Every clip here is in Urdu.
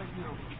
بات کرنا چاہے جی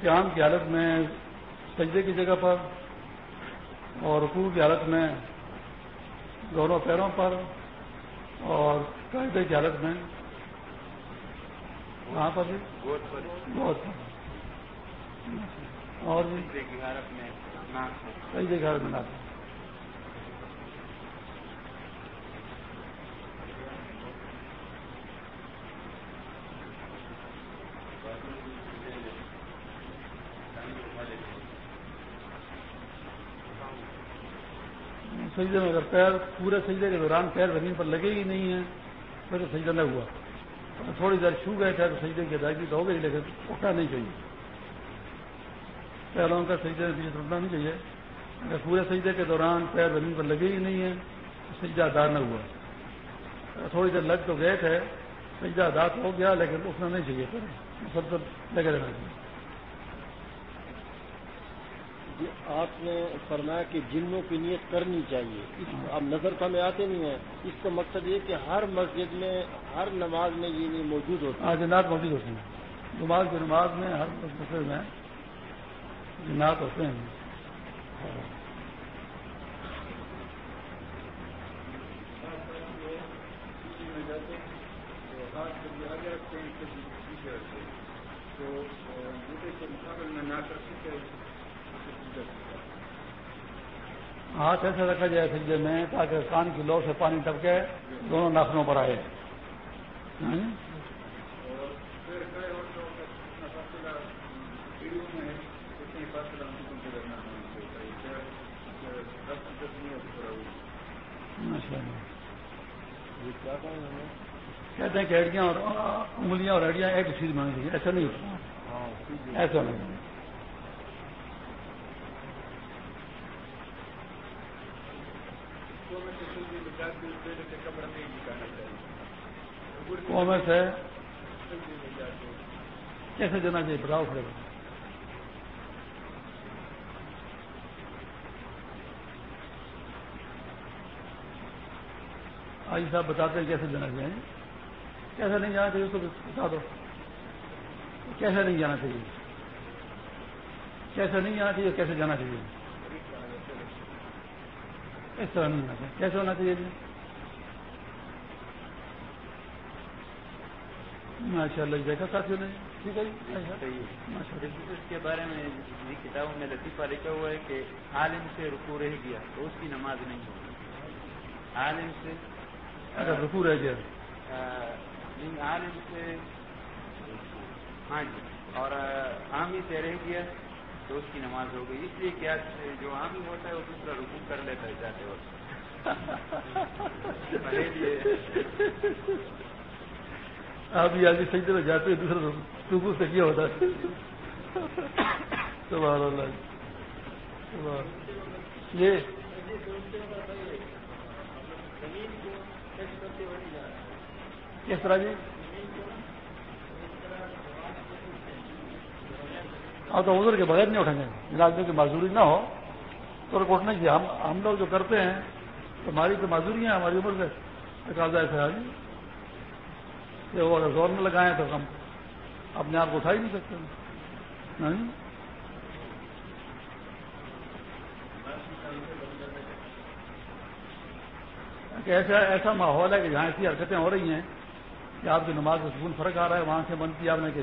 قیام کی حالت میں سجدے کی جگہ پر اور رکوع کی حالت میں دونوں پیروں پر اور قاعدے کی حالت میں۔ وہاں پر بھی؟ بہت اور بھی؟ سجدے کی حالت میں ناک سجدے میں اگر پیر پورے سجدے کے دوران پیر زمین پر لگے ہی نہیں ہیں، پھر تو سجدہ نہ ہوا۔ تھوڑی دیر چھو گئے تھے تو سجدے کی ادائیگی تو ہو گئی، لیکن اٹھنا نہیں چاہیے۔ پیروں کا سجدے میں پیچھے اٹھنا نہیں چاہیے۔ اگر پورے سجدے کے دوران پیر زمین پر لگے ہی نہیں ہیں، تو سجدہ ادا نہ ہوا۔ تھوڑی دیر لگ تو گئے تھے، سجدہ ادا تو ہو گیا، لیکن اٹھنا نہیں چاہیے۔ پھر مسلسل لگے رہنا چاہیے۔ آپ نے فرمایا کہ جنوں کی نیت کرنی چاہیے۔ اب نظر کا میں آتے نہیں ہیں۔ اس کا مقصد یہ کہ ہر مسجد میں ہر نماز میں یہ نہیں موجود ہوتا ہاں جنات موجود ہوتے ہیں۔ نماز کی نماز میں ہر مسجد میں جنات ہوتے ہیں۔ تو ہاتھ ایسے رکھا جائے سجدے میں تاکہ کان کی لو سے پانی ٹپکے، دونوں ناخنوں پر آئے۔ ہاں؟ کہتے ہیں کہ ہڈیاں اور انگلیاں اور ہڈیاں ایک چیز میں چاہیے ایسا نہیں ہوتا۔ ایسا نہیں کامرس ہے. کیسے دینا چاہیے؟ بتاؤ پڑے گا آج صاحب بتاتے ہیں کیسے دینا چاہیے کیسے نہیں جانا چاہیے اس کو بتا دو۔ کیسے نہیں جانا چاہیے؟ کیسے نہیں جانا چاہیے کیسے جانا چاہیے؟ اس طرح نہیں ہونا چاہیے۔ کیسے ہونا چاہیے جی ماشاء اللہ دیکھا ساتھیوں نے؟ ٹھیک ہے اس کے بارے میں کتابوں میں لطیفہ لکھا ہوا ہے کہ عالم سے رکو رہ گیا تو اس کی نماز نہیں ہوگی۔ عالم سے اگر رکو رہ گیا۔ عالم سے ہاں جی اور عامی سے رہ گیا۔ تو اس کی نماز ہو گئی، اس لیے کیا جو عام ہوتا ہے، وہ دوسرا رکو کر لیتا ہے جاتے وقت۔ آپ یہ آگے صحیح طرح جاتے ہیں، دوسرا رکو سے کیا ہوتا ہے؟ سبحان اللہ۔ یہ کس طرح جی؟ ہاں تو ادھر کے بغیر نہیں اٹھیں گے۔ ملازموں کی معذوری نہ ہو۔ تو اٹھنے کی ہم ہم لوگ جو کرتے ہیں، تو ہماری تو معذوری ہیں، ہماری عمر سے۔ تقاضا ایسا ہے کہ وہ اگر زور میں لگائیں تو ہم اپنے آپ کو اٹھا ہی نہیں سکتے۔ ہاں جی؟ ایسا ایسا ماحول ہے کہ جہاں ایسی حرکتیں ہو رہی ہیں کہ آپ کی نماز میں سکون فرق آ رہا ہے، وہاں سے بند کیا آپ نے کہ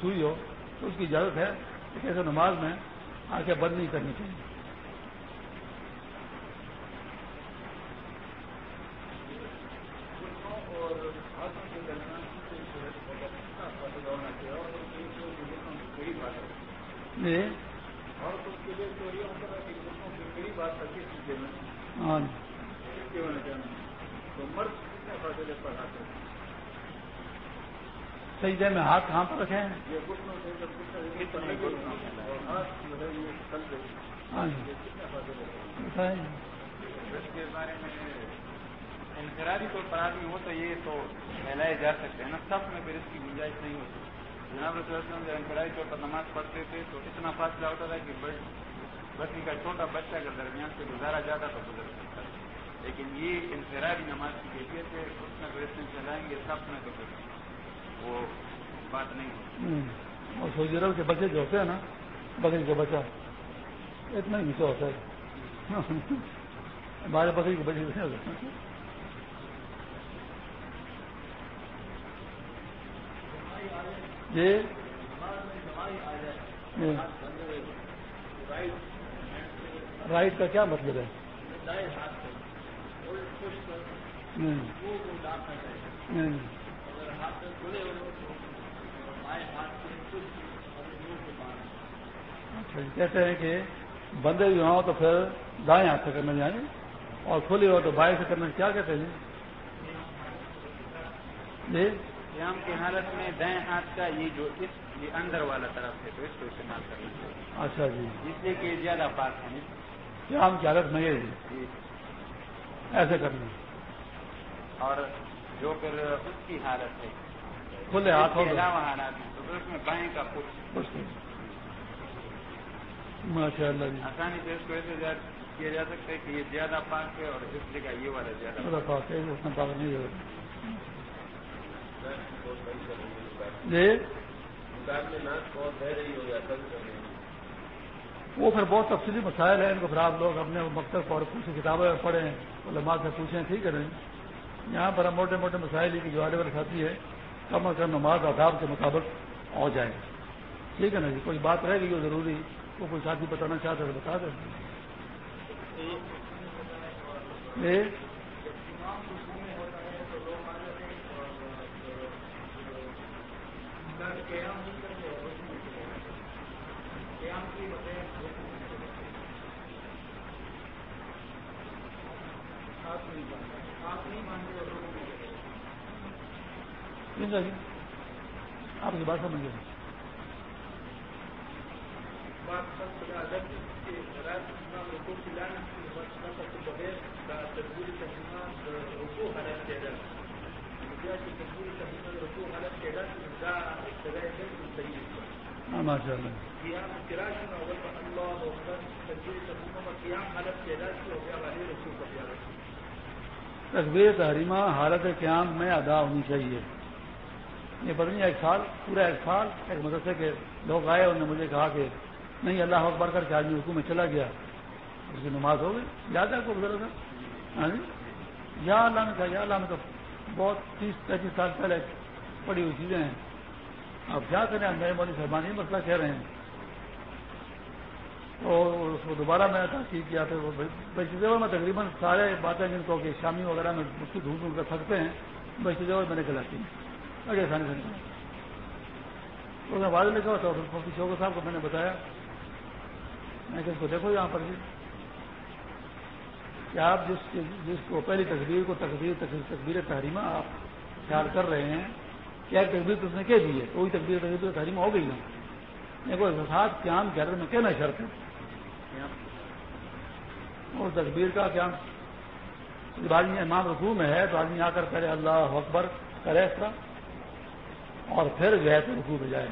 سوئی ہو، تو اس کی اجازت ہے۔ ایسے نماز میں آنکھیں بند نہیں کرنی چاہیے۔ جی۔ ہاں جی۔ سجدے میں ہاتھ کہاں پر رکھے ہیں؟ ہاں جی۔ اس کے بارے میں انفرادی طور پر آدمی ہو تو یہ تو پھیلائے جا سکتے ہیں نا۔ سب میں پھر اس کی گنجائش نہیں ہوتی۔ جناب رسول وسلم جب انفرادی طور پر نماز پڑھتے تھے تو اتنا فاصلہ ہوتا تھا کہ بچی کا چھوٹا بچہ اگر درمیان سے گزارا جاتا تو گزر سکتا لیکن یہ انفرادی نماز کی کیفیت ہے اس میں پھر چلائیں گے سب میں تو وہ بات نہیں ہوتی۔ اور سعودی عرب کے بچے جو ہوتے ہیں نا بکری کا بچہ اتنا ہی نیچے ہوتا ہے۔ ہمارے بکری کے بچے نہیں ہوتے۔ جی رائٹ کا کیا مطلب ہے؟ اچھا کہتے ہیں کہ بندے بھی ہوں تو پھر دائیں ہاتھ سے کرنا جائیں اور کھلے ہو تو بائیں سے کرنا کیا کہتے ہیں جی؟ قیام کی حالت میں دائیں ہاتھ کا یہ جو اس یہ اندر والا طرف ہے تو اس کو استعمال کرنا چاہیے اچھا جی۔ اس لیے کہ زیادہ پاک ہے۔ قیام کی حالت میں یہ جی۔ ایسے کرنا۔ اور جو پھر اس کی حالت ہے۔ کھلے ہاتھ ہو اس کے علاوہ حالات ہیں تو پھر اس میں بائیں کا کچھ ماشاء اللہ جی۔ آسانی سے اس کو ایسے زیادہ کیا جا سکتا ہے کہ یہ زیادہ پاک ہے اور اس جگہ یہ والا زیادہ پاک ہے۔ اتنا پاک نہیں ہے جی؟ وہ پھر بہت تفصیلی مسائل ہیں ان کو پھر آپ لوگ اپنے مکتب اور کچھ کتابیں پڑھیں علماء سے پوچھیں ٹھیک ہے یہاں پر ہم موٹے موٹے مسائل ہی کی جو آنے والی ساتھی ہے کم از کم نماز آداب کے مطابق ہو جائے۔ ٹھیک ہے نا جی؟ کوئی بات رہے گی جو ضروری وہ کوئی ساتھی بتانا چاہتے تو بتا دیں جی جی آپ کی بات سمجھ گئے۔ ماشاء اللہ۔ تقبیر تحریمہ حالت قیام میں ادا ہونی چاہیے۔ یہ پتہ نہیں ایک سال پورا ایک سال ایک مدرسے کے لوگ آئے، انہوں نے مجھے کہا کہ نہیں، اللہ اکبر کر کے آدمی حکومت میں چلا گیا۔ اس کی نماز ہو گئی۔ یاد ہے کو بزرگ ہاں جی؟ یا اللہ نے کہا، یا اللہ میں تو بہت تیس، پینتیس سال پہلے پڑی ہوئی چیزیں ہیں۔ اب کیا کریں؟ میرے مولی صاحبان یہ مسئلہ کہہ رہے ہیں۔ تو اس کو دوبارہ میں نے تحقیق کیا تھا میں تقریباً سارے باتیں جن کو کہ شامی وغیرہ میں مجھ سے ڈھونڈ ڈھونڈ کر سکتے ہیں بچے میں نے کلاتی اچھا، اگلے آسانی سے تو میں بعد لکھا تھا مفتی شوق صاحب کو میں نے بتایا۔ میں کہ اس کو دیکھو یہاں پر بھی۔ کہ آپ جس جس کو پہلی تصویر کو تقریر تقبیر تحریمہ آپ خیال کر رہے ہیں، کیا تقبیر تو اس نے کہہ دی ہے؟ وہی تقبیر تقبیر تحریمہ ہو گئی نا۔ دیکھو ساتھ قیام کے میں کہنا شرط ہے۔ اور تقبیر کا کیا جب آدمی امام رسو میں ہے، تو آدمی آ کر پہلے اللہ اکبر، کرے اس طرح۔ اور پھر گئے تو رکوع میں جائے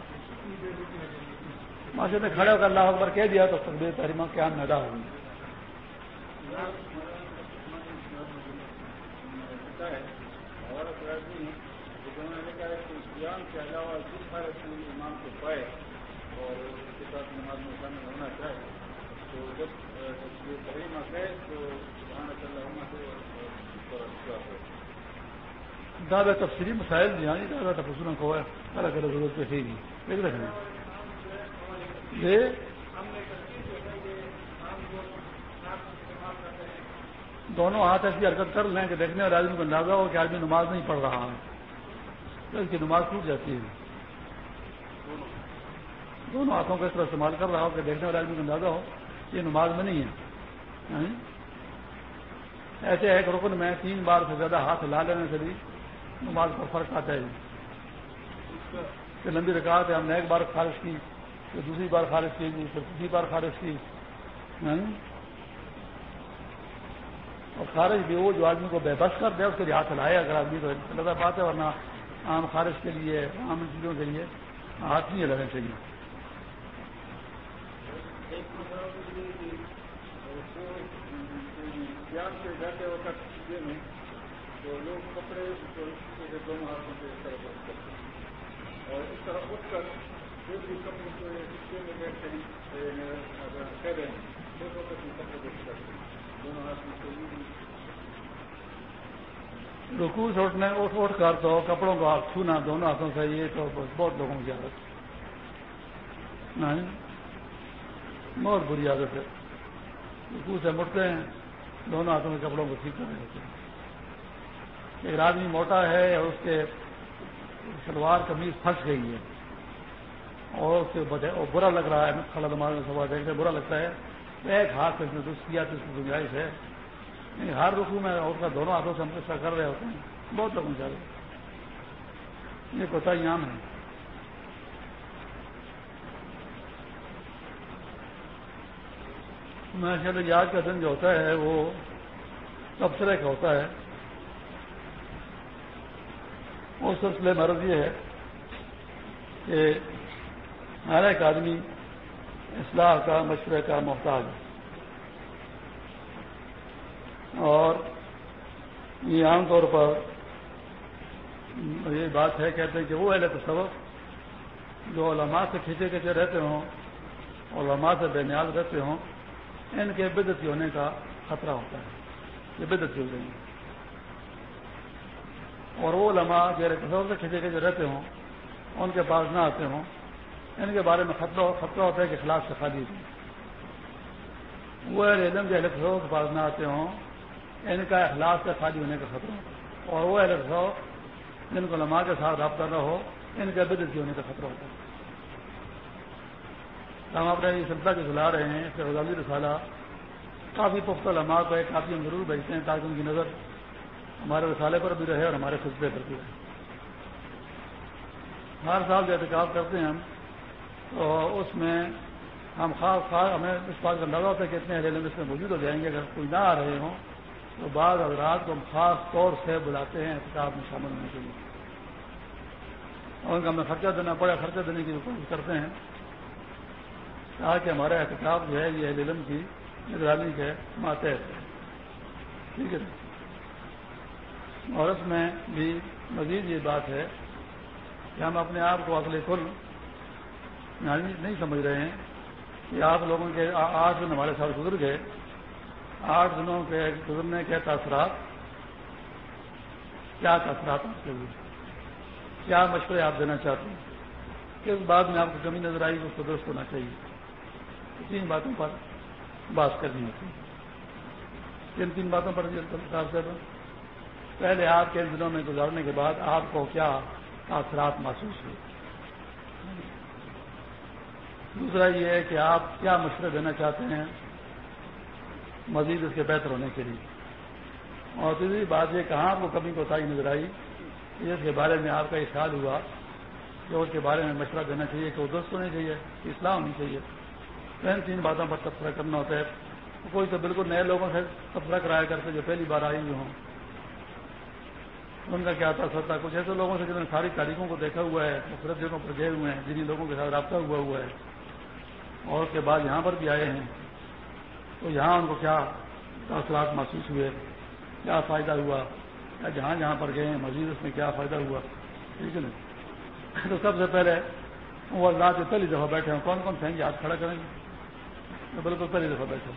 ماشاء نے کھڑے ہو کر اللہ اکبر کہہ دیا تو تقبیر تحریمہ کیا میدا ہوگی۔ کے اور اس کے ساتھ نماز میں شامل ہونا تو جب گئے تو زیادہ تفصیلی مسائل بھی آئی زیادہ تفصیلوں کو الگ الگ ضرورت پہ تھی دیکھ رکھنا دونوں ہاتھ ایسی حرکت کر لیں کہ دیکھنے والے آدمی کو اندازہ ہو کہ آدمی نماز نہیں پڑھ رہا ہے۔ تو اس کی نماز ٹوٹ جاتی ہے۔ دونوں ہاتھوں کا اس طرح استعمال کر رہا ہو کہ دیکھنے والے آدمی کو اندازہ ہو یہ نماز میں نہیں ہے۔ یعنی ایسے ایک رکن میں تین بار سے زیادہ ہاتھ ہلا لینے سے بھی نماز پر فرق آتا ہے جی۔ کہ لمبی رکاوٹ ہے، ہم نے ایک بار خارج کی، پھر دوسری بار خارج کی، پھر تیسری بار خارج کی۔ ہاں؟ اور خارج بھی وہ جو آدمی کو بے بس کر دے، اس کے لیے ہاتھ ہلائے اگر آدمی کو لگا بات ہے، ورنہ عام خارج کے لیے، عام چیزوں کے لیے ہاتھ نہیں لگنے چاہیے۔ جاتے وقت تو لوگ کپڑے دونوں ہاتھوں سے اس طرح کرتے ہیں۔ اور اس طرح اٹھ کر جو بھی کپڑے کو حصے میں بیٹھتے ہیں کہہ رہے ہیں اس وقت بھی کپڑے دیکھ کرتے ہیں۔ دونوں ہاتھ میں کوئی رکو سے اٹھنے اٹھ اٹھ کر تو کپڑوں کو ہاتھ چھونا، دونوں ہاتھوں سے یہ تو بہت لوگوں کی عادت۔ نہیں، بہت بری عادت ہے۔ رکو سے مڑتے ہیں، دونوں ہاتھوں میں کپڑوں کو ٹھیک کر رہے ہوتے ہیں ایک آدمی موٹا ہے اور اس کے شلوار کمیز پھنس گئی ہے اور اس کے برا لگ رہا ہے۔ کھڑا دماغ میں سوال دیکھتے برا لگتا ہے۔ ایک ہاتھ سے درست کیا تو اس کی گنجائش ہے۔ نہیں، ہر رکو میں اور کا دونوں ہاتھوں سے ہم قصہ کر رہے ہوتے ہیں۔ بہت لوگوں چاہے یہ کوتا ہی عام ہے۔ میں شاید یاد کا دن جو ہوتا ہے، وہ تبصرے کا ہوتا ہے۔ اس سلسلے مرض یہ ہے کہ ہر ایک آدمی اصلاح کا، مشورے کا محتاج ہے۔ اور یہ عام طور پر یہ بات ہے، کہتے ہیں کہ وہ اہل تصوف جو علماء سے کھینچے کھینچے رہتے ہوں، علماء سے بے نیاز رہتے ہوں، ان کے بدتی ہونے کا خطرہ ہوتا ہے۔ یہ بدتی ہو گئی اور وہ علماء جو تصور سے کھینچے کھینچے رہتے ہوں، ان کے پاس نہ آتے ہوں، ان کے بارے میں خطرہ خطرہ ہوتا ہے کہ خلاف سے خالی وہ علم جو تصور کے پاس نہ آتے ہوں، ان کا اخلاق سے خالی ہونے کا خطرہ اور وہ اہل ہو جن کو لمحہ کے ساتھ رابطہ نہ ہو، ان کا بدلتی ہونے کا خطرہ ہوتا ہے۔ ہم اپنے یہ سلطہ کے سلا رہے ہیں، اس غزالی رسالہ، کافی پختہ لمحہ کو ایک کافی ہم ضرور بھیجتے ہیں تاکہ ان کی نظر ہمارے رسالے پر بھی رہے اور ہمارے خطبے پر بھی رہے۔ ہر سال جو احتکاب کرتے ہیں ہم، تو اس میں ہم خاص خاص ہمیں اس بات کا اندازہ ہوتا ہے کہ اتنے اہل اس میں موجود ہو جائیں گے۔ اگر کوئی نہ آ رہے ہوں، تو بعض حضرات کو ہم خاص طور سے بلاتے ہیں احتکاب میں شامل ہونے کے لیے۔ اور ان کا ہمیں خرچہ دینا پڑے خرچہ دینے کی کوشش کرتے ہیں تاکہ ہمارا احتکاب جو ہے یہ علم کی نگرانی کے ماتحت ہے۔ ٹھیک ہے۔ اور اس میں بھی مزید یہ بات ہے کہ ہم اپنے آپ کو اگلے کل یعنی نہیں سمجھ رہے ہیں کہ آپ لوگوں کے آٹھ دن ہمارے ساتھ گزر گئے، آٹھ دنوں کے گزرنے کے تاثرات، کیا تاثرات آپ کے لیے؟ کیا مشورے آپ دینا چاہتے ہیں؟ کس بات میں آپ کو کمی نظر آئی، اس کو درست ہونا چاہیے؟ تین باتوں پر بات کرنی ہوتی کن تین باتوں پر جی، پہلے آپ کے دنوں میں گزارنے کے بعد آپ کو کیا تاثرات محسوس ہوئے؟ دوسرا یہ ہے کہ آپ کیا مشورے دینا چاہتے ہیں مزید اس کے بہتر ہونے کے لیے؟ اور تیسری بات یہ کہاں آپ کو کمی کو تائی نظر آئی؟ اس کے بارے میں آپ کا یہ خیال ہوا کہ اس کے بارے میں مشورہ دینا چاہیے کہ وہ درست ہونی چاہیے کہ اصلاح ہونی چاہیے۔ ان تین باتوں پر تبصرہ کرنا ہوتا ہے۔ کوئی تو بالکل نئے لوگوں سے تبصرہ کرایا کرتے جو پہلی بار آئی ہوئی ہوں۔ ان کا کیا تھا تھا، کچھ ایسے لوگوں سے جنہوں نے ساری تاریخوں کو دیکھا ہوا ہے مختلف جگہوں پر گئے ہوئے ہیں جنہیں لوگوں کے ساتھ رابطہ ہوا ہوا ہے، اور اس کے بعد یہاں پر بھی آئے ہیں۔ تو یہاں ان کو کیا تاثرات محسوس ہوئے، کیا فائدہ ہوا، یا جہاں جہاں پر گئے ہیں، مزید اس میں کیا فائدہ ہوا، ٹھیک ہے نا؟ تو سب سے پہلے وہ اللہ کے پہلی دفعہ بیٹھے ہیں کون کون سے ہیں یاد کھڑا کریں گے؟ بالکل پہلی دفعہ بیٹھے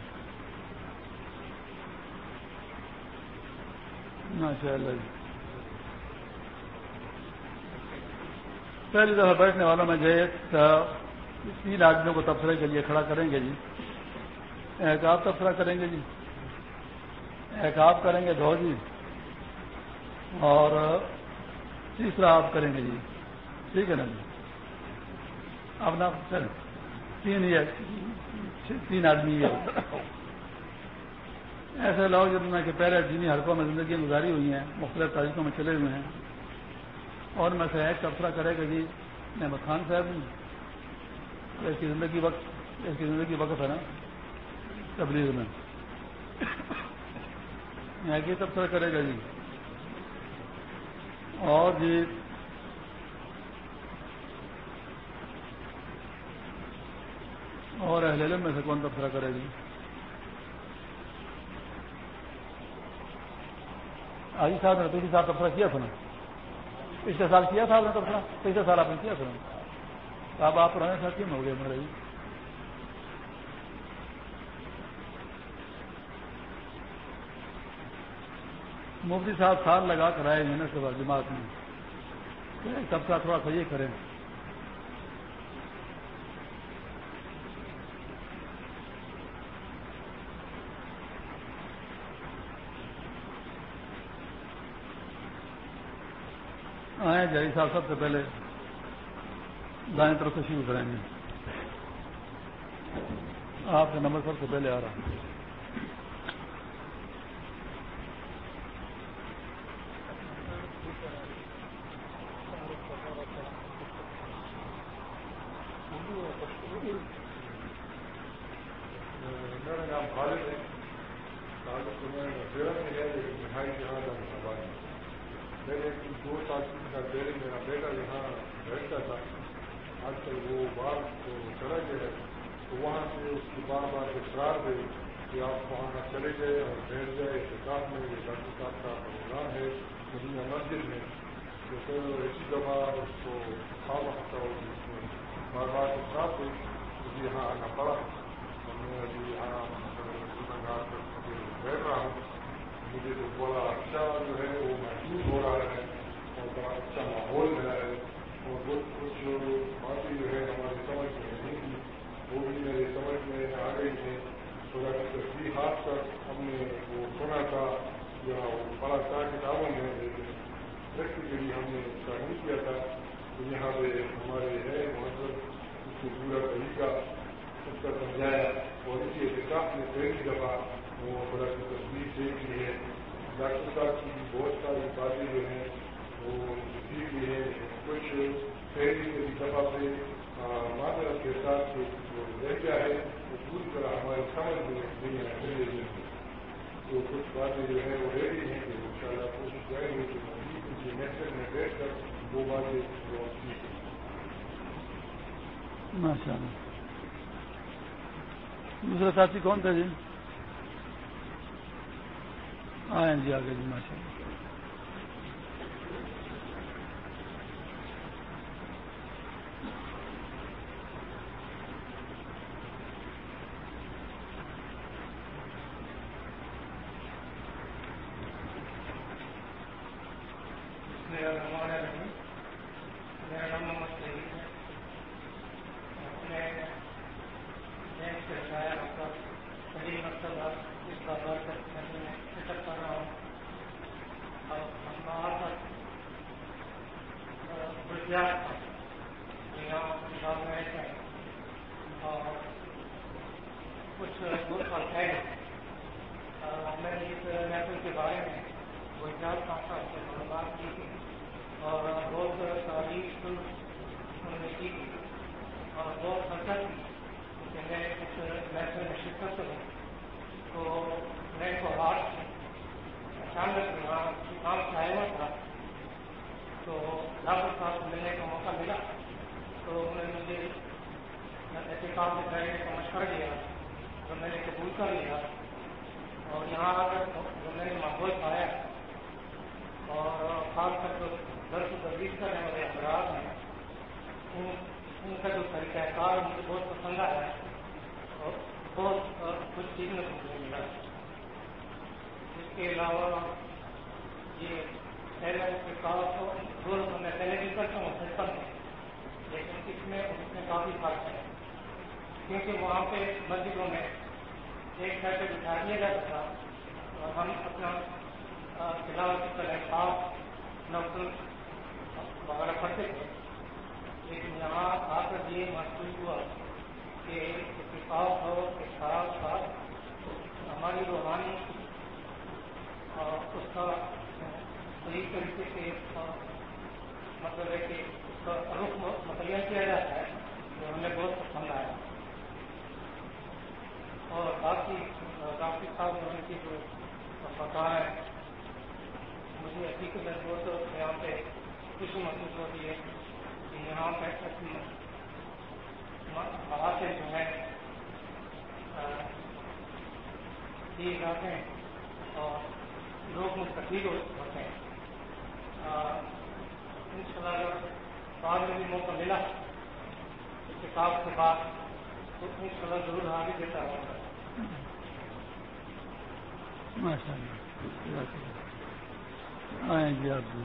ماشاء اللہ جی۔ پہلی دفعہ بیٹھنے والوں میں جو تین آدمیوں کو تبصرے کے لیے کھڑا کریں گے جی۔ ایک آپ تبصرہ کریں گے جی۔ ایک آپ کریں گے دو جی۔ اور تیسرا آپ کریں گے جی۔ ٹھیک ہے نا جی؟ اب نا، چلیں۔ تین تین آدمی ایسے لوگ جن میں کہ پہلے دینی حلقوں میں زندگی گزاری ہوئی ہیں، مختلف تاریخوں میں چلے ہوئے ہیں۔ اور میں سے ایک تبصرہ کرے گا جی نعمت خان صاحب۔ اس کی زندگی وقت، اس کی زندگی وقت ہے نا، تبلیغ میں۔ یہاں کی جی، تبصرہ کرے گا جی۔ اور جی اور اہل علم میں سے کون تبصرہ کرے گی جی؟ آجی صاحب نے پچھلی سال تبصرہ کیا تھا نا؟ پچھلے سال کیا تھا آپ نے تبصرہ پچھلے سال آپ نے کیا تھا؟ اب آپ پرانے ساتھ کیوں ہو گئے میرے جی مفتی صاحب سال لگا کر آئے محنت سے جماعت میں۔ تبصرہ تھوڑا سا یہ کریں۔ آئے جی صاحب سب سے پہلے؟ دائیں طرف سے شروع کریں گے۔ آپ کا نمبر سب سے پہلے آ رہا میرا نام خالد ہے تعلق میں میرے دو سال کا پہلے میرا بیٹا یہاں بیٹھتا تھا آج کل وہ بار کو چلا گیا ہے تو وہاں سے اس کی بار بار اقرار گئی کہ آپ وہاں نہ چلے گئے اور بیٹھ جائے کتاب میں یہ ڈاکٹر صاحب کا پروگرام ہے مدینہ مسجد میں تو پھر اسی دفعہ اس کو خواب ہفتہ ہو اس کو بار بار اقرار گئی مجھے یہاں آنا پڑا اور میں ابھی یہاں بیٹھ رہا ہوں مجھے تو بڑا اچھا جو ہے وہ محسوس ہو رہا ہے اور بڑا اچھا ماحول ہے اور بہت کچھ باتیں جو ہے ہماری سمجھ میں نہیں تھی وہ بھی میری سمجھ میں آ گئی ہے تھوڑا سا تصویرات کر ہم نے وہ سنا تھا یا وہ بڑا تھا کتابوں میں لیکن پریکٹیکلی ہم نے اس کا نہیں کیا تھا تو یہاں پہ ہمارے ہے مہذب اس کو پورا طریقہ اس کا سمجھایا اور اسی احتساب نے پہلی دفعہ وہ بڑا کی تصویر دیکھ لی ہے۔ ڈاکٹر صاحب کی بہت ساری باتیں جو ہیں وہ سیکھ لی ہے کچھ پہلی کے دفعہ پہ معذرت کے ساتھ جو رہ گیا ہے۔ وہ پوری طرح ہماری سمجھ میں نہیں ہے پہلے دن تو کچھ باتیں جو ہے وہ رہ گئی ہیں کہ ان شاء اللہ کوشش کریں گے کہ مزید ان کے میں بیٹھ کر ماشاء اللہ۔ دوسرا ساتھی کون تھا جی؟ ہاں جی آگے جی ماشاء اللہ۔ وہاں سے جو ہے یہ علاقے اور لوگ منتقل ہوتے ہیں۔ ان شاء اللہ اگر بعد میں بھی موقع ملا کتاب کے بعد، تو ان شاء اللہ ضرور حاضر دیتا ہوں ماشاء اللہ آئیں گے آپ۔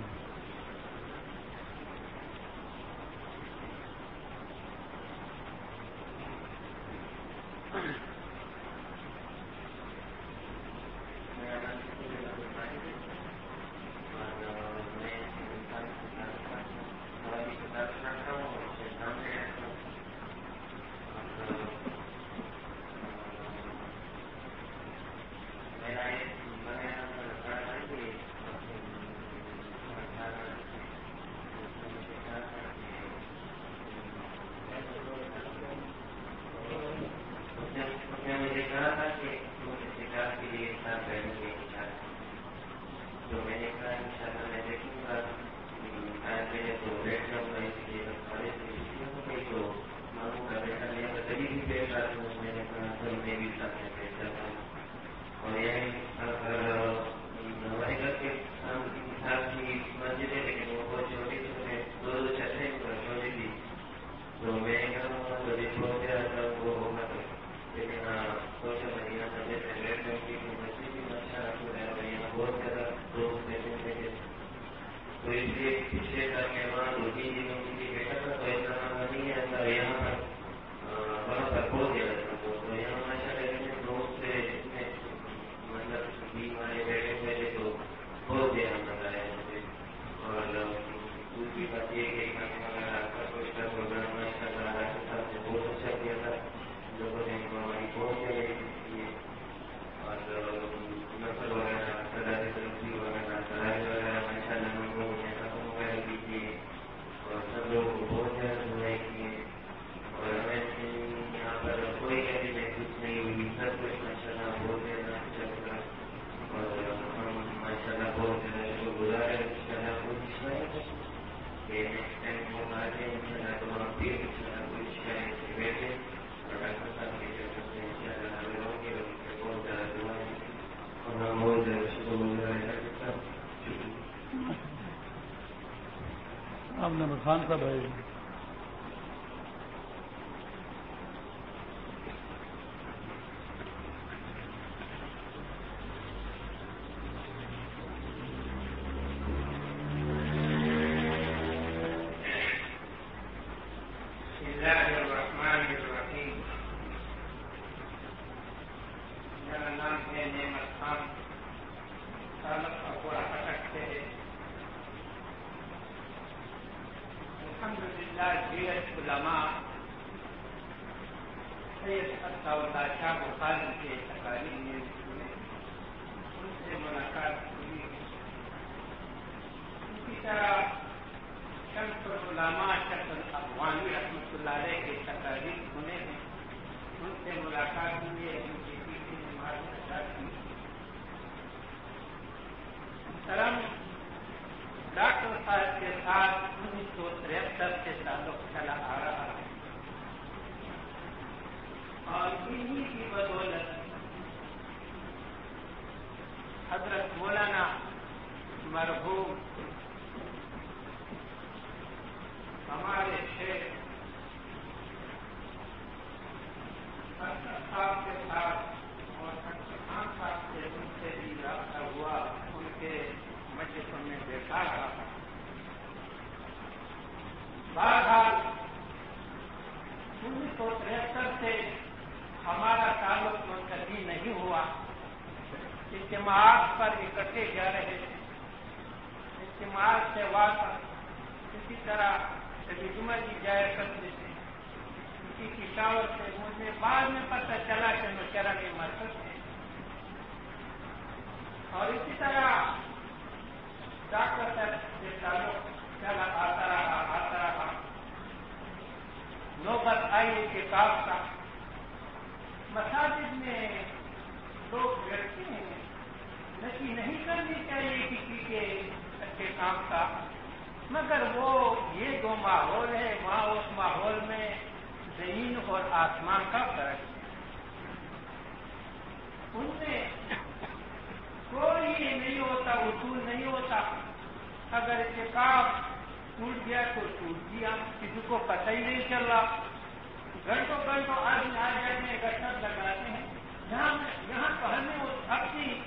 خان صاحب آئے نام ہے نعمت خان۔ سالت اور اٹک سے الحمد کے ان سے ملاقات ہوئی طرح شمس العلماء، شمس افغانی رحمۃ اللہ کے تقاریر ہونے ان سے ملاقات ہوئی ان کی پیچھے نماز ادا کی سلام ڈاکٹر صاحب کے ساتھ انیس سو ترہتر کے تعلق چلا آ رہا ہے۔ اور انہی کی بدولت حضرت مولانا مرحوم ہمارے شیر ڈاکٹر صاحب کے ساتھ بہرحال انیس سو تہتر سے ہمارا تعلق منتقل نہیں ہوا اجتماعات پر اکٹھے جا رہے تھے اجتماعات سے واپس اسی طرح ترجمہ کی جایا کرتے تھے اسی کی سے مجھے بعد میں پتہ چلا کہ میں کے مرکز تھے اور اسی طرح ڈاکٹر تعلق چلا آتا رہا آتا رہا۔ نوبت آئی کتاب کا۔ مساجد میں لوگ بیٹھتے ہیں۔ نشی نہیں کرنی چاہیے کسی کے اچھے کام کا۔ مگر وہ یہ جو ماحول ہے وہاں اس ماحول میں زمین اور آسمان کا فرق۔ ہے ان میں کوئی نہیں ہوتا، اصول نہیں ہوتا۔ اگر اتفاق ٹوٹ گیا تو ٹوٹ گیا۔ کسی کو پتہ ہی نہیں چل رہا۔ گھنٹوں گھنٹوں آدمی آ جاتے گٹر لگاتے ہیں۔ یہاں یہاں تو ہمیں اپنی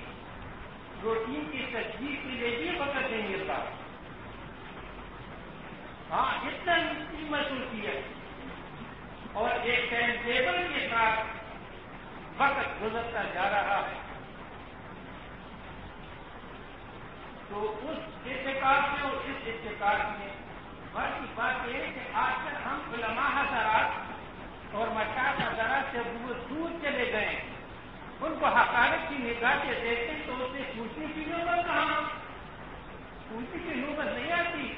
روٹین کی تصدیق کے لیے بھی وقت نہیں ملتا ہاں اتنا قیمت ہوتی ہے۔ اور ایک ٹائم ٹیبل کے ساتھ وقت گزرتا جا رہا ہے۔ تو اس احتکاب میں اور اس احتکاب میں بڑی بات یہ ہے کہ آج کل ہم علماء حضرات اور مشاق حضرات سے وہ دور چلے گئے ان کو حقارت کی نگاہ سے دیکھتے تو اسے پوچھنے کی نوبت کہاں پوچھنے کی نوبت نہیں آتی۔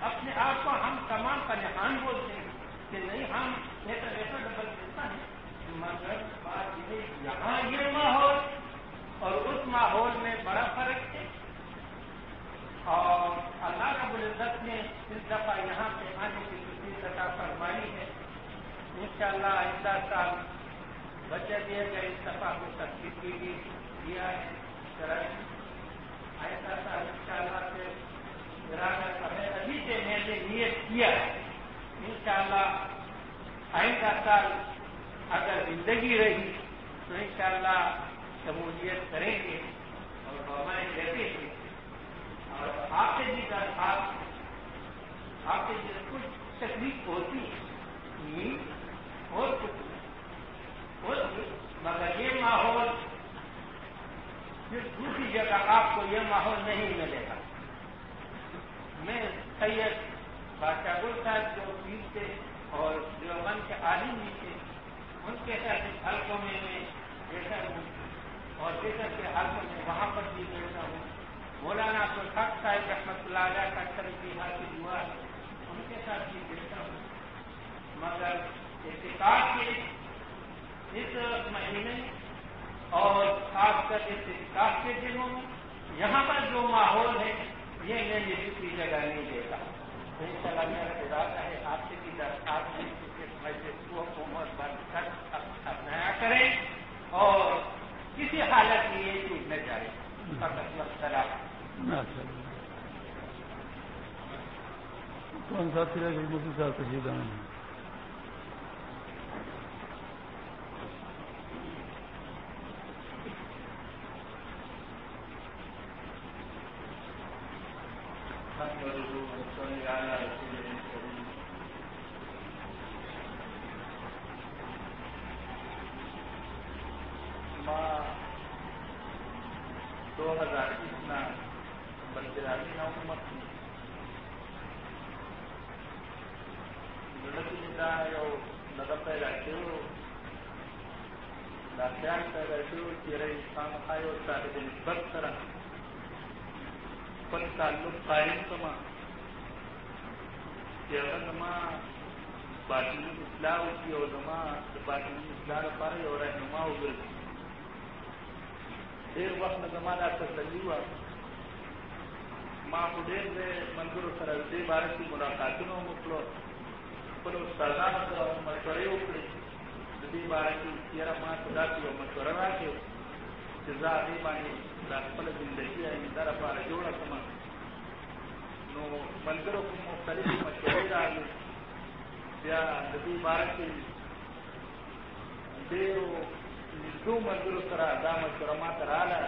اپنے آپ کو ہم تمام پریشان بولتے ہیں کہ نہیں، ہم ایسا ایسا ڈبل دیتا ہے مگر بات یہ یہاں یہ ماحول اور اس ماحول میں بڑا فرق ہے اور اللہ رب العزت نے اس دفعہ یہاں پہ آنے کی دوسری سطح فرمائی ہے ان شاء اللہ آئندہ سال بچہ دیا گیا اس دفعہ کو تقسیم کی دیا ہے آئندہ سال ان شاء اللہ سے ہمیں ابھی سے میں نے نیت کیا ان شاء اللہ آئندہ سال اگر زندگی رہی تو ان شاء اللہ شمولیت کریں گے اور ہمارے رہتے ہیں۔ اور آپ سے بھی درخواست آپ سے جو کچھ تکلیف ہوتی ہے۔ اور کچھ ہوتی مگر یہ ماحول دوسری جگہ آپ کو یہ ماحول نہیں ملے گا۔ میں سید بادشاہ گل صاحب جو پیر تھے اور جو من کے عالم بھی تھے، ان کے ساتھ حلقوں میں میں بیٹھا ہوں اور بیٹر کے حلقوں میں وہاں پر بھی بیٹھا ہوں۔ مولانا تو خط صاحب رحمت اللہ علیہ کا کر کی حاصل ہوا ان کے ساتھ بھی بیٹھا ہوں۔ مگر احتکاب کے اس مہینے اور خاص کر احتکاب کے دنوں میں یہاں پر جو ماحول ہے، یہ میں نے دوسری جگہ نہیں دیتا ان شاء اللہ میرا ارادہ ہے آپ سے بھی درخواست ہے کہ کو حکومت بند کر اپنایا کریں اور کسی حالت میں یہ چیز نہ جائے۔ کون سا مفتی صاحب تشریف آئے ہیں دو ہزار اتنا بلکہ حکومت لگا پیدا شروع خیال پیدا شروع کی رہی کام کھائے اور صاحب نسبت طرح خپل تعلق قائم کما۔ چې هغه زما باطني اصلاح وکړي او زما د باطني اصلاح لپاره یو رهنما وګرځي ډېر وخت نه زما دا تسلي وه ما خو ډېر د ملګرو سره دې باره کې ملاقاتونه هم وکړو خپلو استادانو سره مشورې وکړې د دې باره کې یاره ما ته داسې یوه مشوره راکړې چې زه هغې باندې دا خپله زندګي آینده لپاره جوړه کړم نو ملګرو کوم مختلفې مشورې راغلې بیا د دې باره کې ډېرو نږدو ملګرو سره دا مشوره ما ته راغله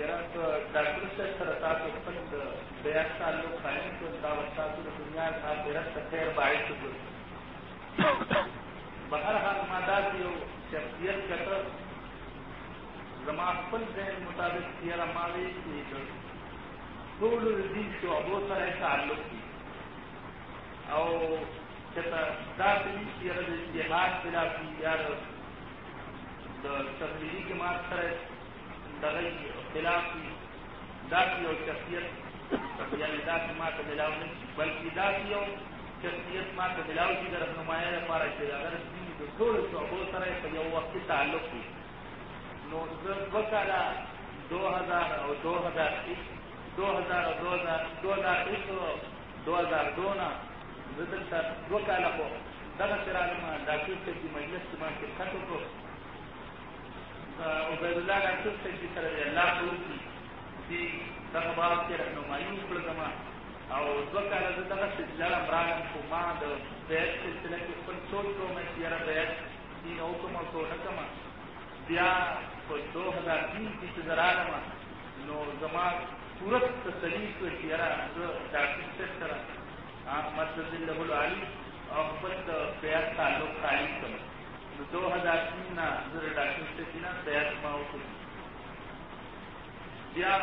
یاره ډاکټر صاحب سره تاسو خپل د بیان تعلق قایم کړ دا ستاسو د دنیا آخرت ته خیر باعث وګرځي بهر حال ما داسې یو شخصیت کته زما خپل ذهن مطابق یاره ما وی چې ټولو د دین شعبو سره تعلق دي او چې دا دې یاره د جهاد خلاف دي، یا د تبلیغي جماعت سره دغه خلاف دي، دا یو شخصیت یعنی دا ما ته ملاو نه بلکې دا یو شخصیت ما ته ملاو شي د رهنمایۍ لپاره چې اگر دین د ټولو شعبو سره په یو وخت تعلق وي نو زه دوه دو ہزار اور دو ہزار ایک دو ہزار اور دو ہزار دو ہزار ایک دو ہزار دو نا دلته دوه کاله خو دغه سرالم ډاکټر صاحب د مجلس کې ما شرکت وکړو عبید الله ډاکټر صاحب سره دی الله ټول دي دغه باب کې رهنمایي وکړه زما. او دوه کاله زه دغه سلسله راغلم خو ما د بیت سلسله کې خپل سوچ کوم چې یاره بیت دین او کوم کو نه کوم بیا په دو هزار تین کې چې زه نو زما صورت تسلي شوه چې یاره زه ډاکټر صاحب سره مسجد الله العلی او خپل د تعلق قائم کړم نو دو هزار تین نه زه ډاکټر صاحب نه بیت ما وکړم بیا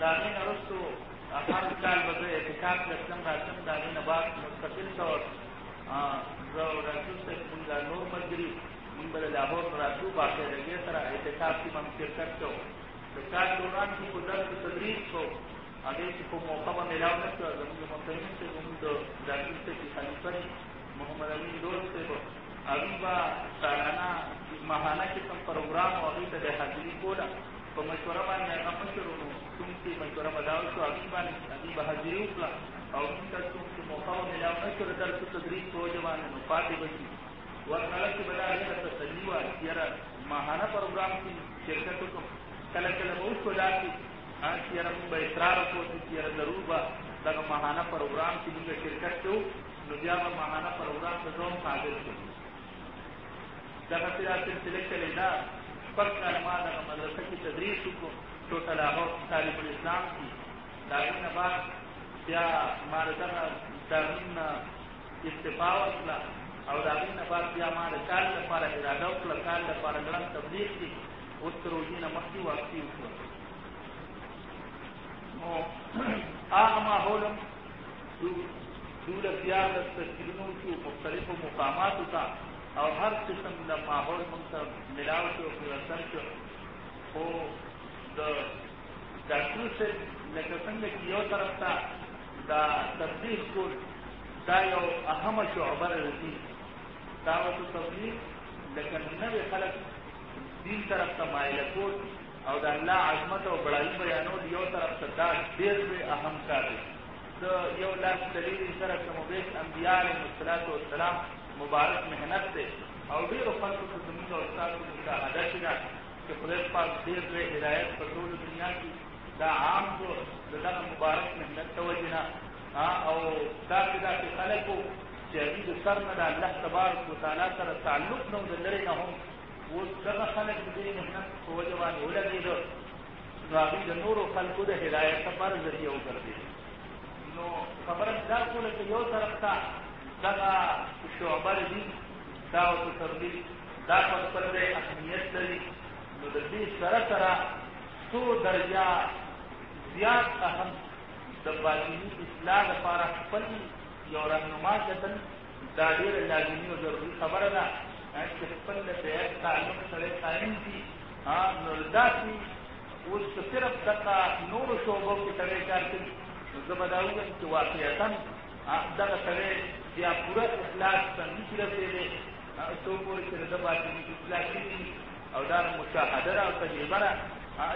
دا غین وروسته هر کال به زه اعتکاف لسم راتم د نه بعد مستقل طور زه او رسول صاحب نور ملګري مونږ به د لاهور نه راتلو باقاعدګۍ سره اعتکاف کې هم شرکت کوو د کار دوران کې خو درس تدریس کوو هغې کې خو موقع به میلاو نه شوه زموږ محترم صاحب مونږ د ډاکټر صاحب خلیفه محمد امین دوست صاحب هغوی به سالانه ماهانه کې کوم پروګرام او هغوی ته د حاضري کوله په مشوره باندې هغه مشر نو کوم چې مشوره بداو شو هغه باندې هغه به حاضرې وکړه او کوم کوم موقع و ملاو نه شو درس تدریس په وجه نو پاتې بشي ورنه چې بدا هغه تسلي وه چې یاره ماهانه پروګرام کې شرکت وکړم کله کله به وشو داسې چې یاره موږ به اصرار وکړو چې یاره ضرور به دغه ماهانه پروګرام کې موږ شرکت کوو نو بیا به ماهانه پروګرام ته ځوم حاضر شو دغسې دا سلسله چلې ده شپږ کاله ما دغه مدرسه کې تدریس وکړو ټوټل هغه طالب الاسلام کې د هغې نه بعد بیا ما د دغه او د هغې نه بعد بیا ما د کال لپاره اراده وکړه کال لپاره ګرم تبلیغ کې اوس تر روژې نه مخکې واپسي وکړه نو، هغه ماحول هم دولس دیارلس تشکیلونو کې مختلفو مقاماتو ته او هر قسم د ماحول موږ ته ملاو شو پیوستن شو خو د ډاکټر صاحب لکه څنګه چې یو طرف ته دا تبلیغ کول، دا یو اهمه شعبه ده د دین دعوت تبلیغ لکه نوې خلک دین طرف ته مایله کول او د الله عظمت او بړایي بیانول یو طرف ته دا ډېر لوی اهم کار دی. د یو لاس دلیل سره کموبیش انبیاء علیهم الصلاة والسلام مبارک محنت دی. او ډېرو خلکو ته زموږ او ستاسو مشاهده شي ده چې خدای پاک ډېر لوی هدایت په ټولو دنیا کې دا عام شو د دغه مبارک محنت ته وجې نه او داسې داسې خلکو چې هغوی د سر نه د الله تبارک وتعالی سره تعلق نه و د لرې نه هم اوس دغه خلک دې محنت په وجه باندې ولګېده نو هغوی د نورو خلکو د هدایت لپاره ذریعه وګرځېدل نو خبره دا کوله چې یو طرف ته دغه شعبه دي دا او تربیت دا په خپل اهمیت لري۔ نو د دې سره سره څو درجه زیات اهم د اصلاح لپاره خپل یو رهنما کتل دا ډېره لازمي او ضروري خبره ده چې خپل د بیعت تعلق سره قایم دي ها نو داسې اوس که صرف دغه نورو شعبو کې سړی کار کوي، نو زه به دا ووایم چې واقعیتا دغه سړی بیا پوره اخلاص ته نشي رسېدی. څو پورې چې د ده باطني اصلاح کېږي او دا مشاهده ده او تجربه ده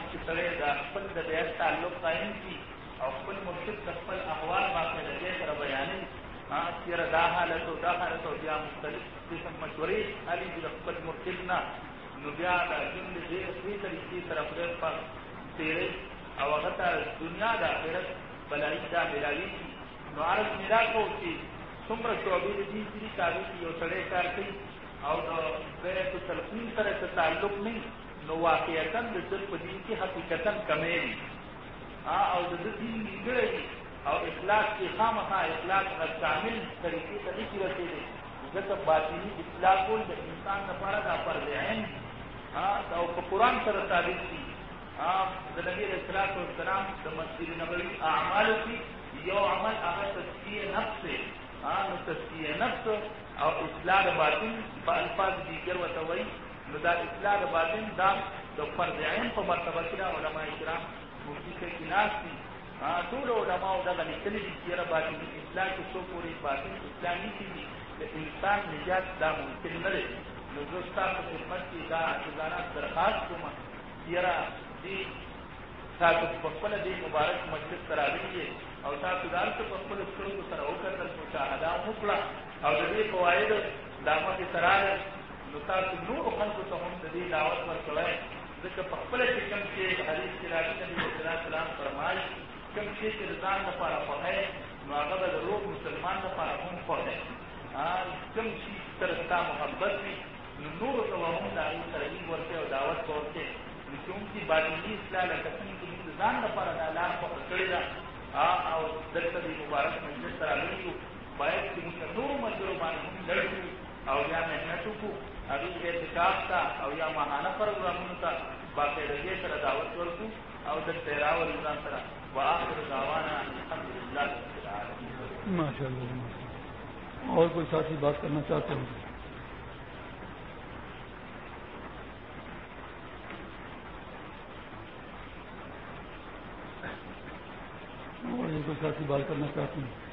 چې سړی د خپل د بیعت تعلق قایم کړي او خپل مرشد د خپل احوال باقاعدګۍ سره بیانوي. چېره دا حالت او دا حالت او بیا مختلف قسم مشورې حالي د خپل مرشد نه نو بیا د ژوند د ډېرې طریقې سره خدای پاک تېروي او هغه ته دنیا د آخرت بلایي دا ملاوېږي نو عرض مې جی جی دا چې څومره شعبې د دین دي چې هغې کې یو سړی کار کوي او د بیت تلقین سره څه تعلق نه نو واقعیتا د ده په دین کې حقیقتا کمی وي او د ده دین نیمګړی وي او اخلاص کې خامخا اخلاص هغه کامل طریقې ته نشي رسېدلی ځکه باطني اصلاح کول د انسان لپاره دا فرض عین او په قران سره ثابت دي د ہاں، نبی رسول الله والسلام د مسجد نبوي اعمال کې یو عمل هغه تسکیه نفس ہاں، نو تسکیه نفس او اصلاح باطن په الفاظ دیگر وته وایي نو دا اصلاح باطن دا د فرض عین په مرتبه کې علماء کرام مفتی کې ناس دي ټول علماء دا لیکلي دي چې باطن اصلاح کې څو پوری باطن اسلامي دي د انسان نجات دا ممکن نه دی نو زه ستاسو خدمت کې دا اعتذارات درخواست کوم یاره دې تاسو په خپل دې مبارک مجلس ته راغلي او تاسو دا څه په خپل سترګو سره وکړل مشاهده وکړه او د دې فواید دا مخې سره نو تاسو نور خلکو ته هم دې دعوت ورکوئ ځکه په خپل کې کوم چې حدیث کې راځي نبی صلی الله علیه وسلم فرمایي کوم چې د ځان لپاره خوښه نو هغه د روح مسلمان لپاره هم خوښه کوم شي سره ستا محبت وي، نو نورو ته به هم د هغې ترغیب ورکړي او دعوت به ورکړي نو چې کوم باطني اصلاح لکه څنګه چې موږ ځان لپاره دا لار خوښه کړې ده او دلته د مبارک مجلس ته راغلي یو، باید چې موږ نورو ملګرو باندې هم لړ او یا محنت وکړو. هغې اعتکاف ته او یا ماهانه پروګرامونو ته باقاعدګۍ سره دعوت ورکړو او دلته یې راولو ځان سره. ماشاء اللہ اور کوئی ساتھی بات کرنا چاہتے ہیں اور یہ کوئی ساتھی بات کرنا چاہتے ہیں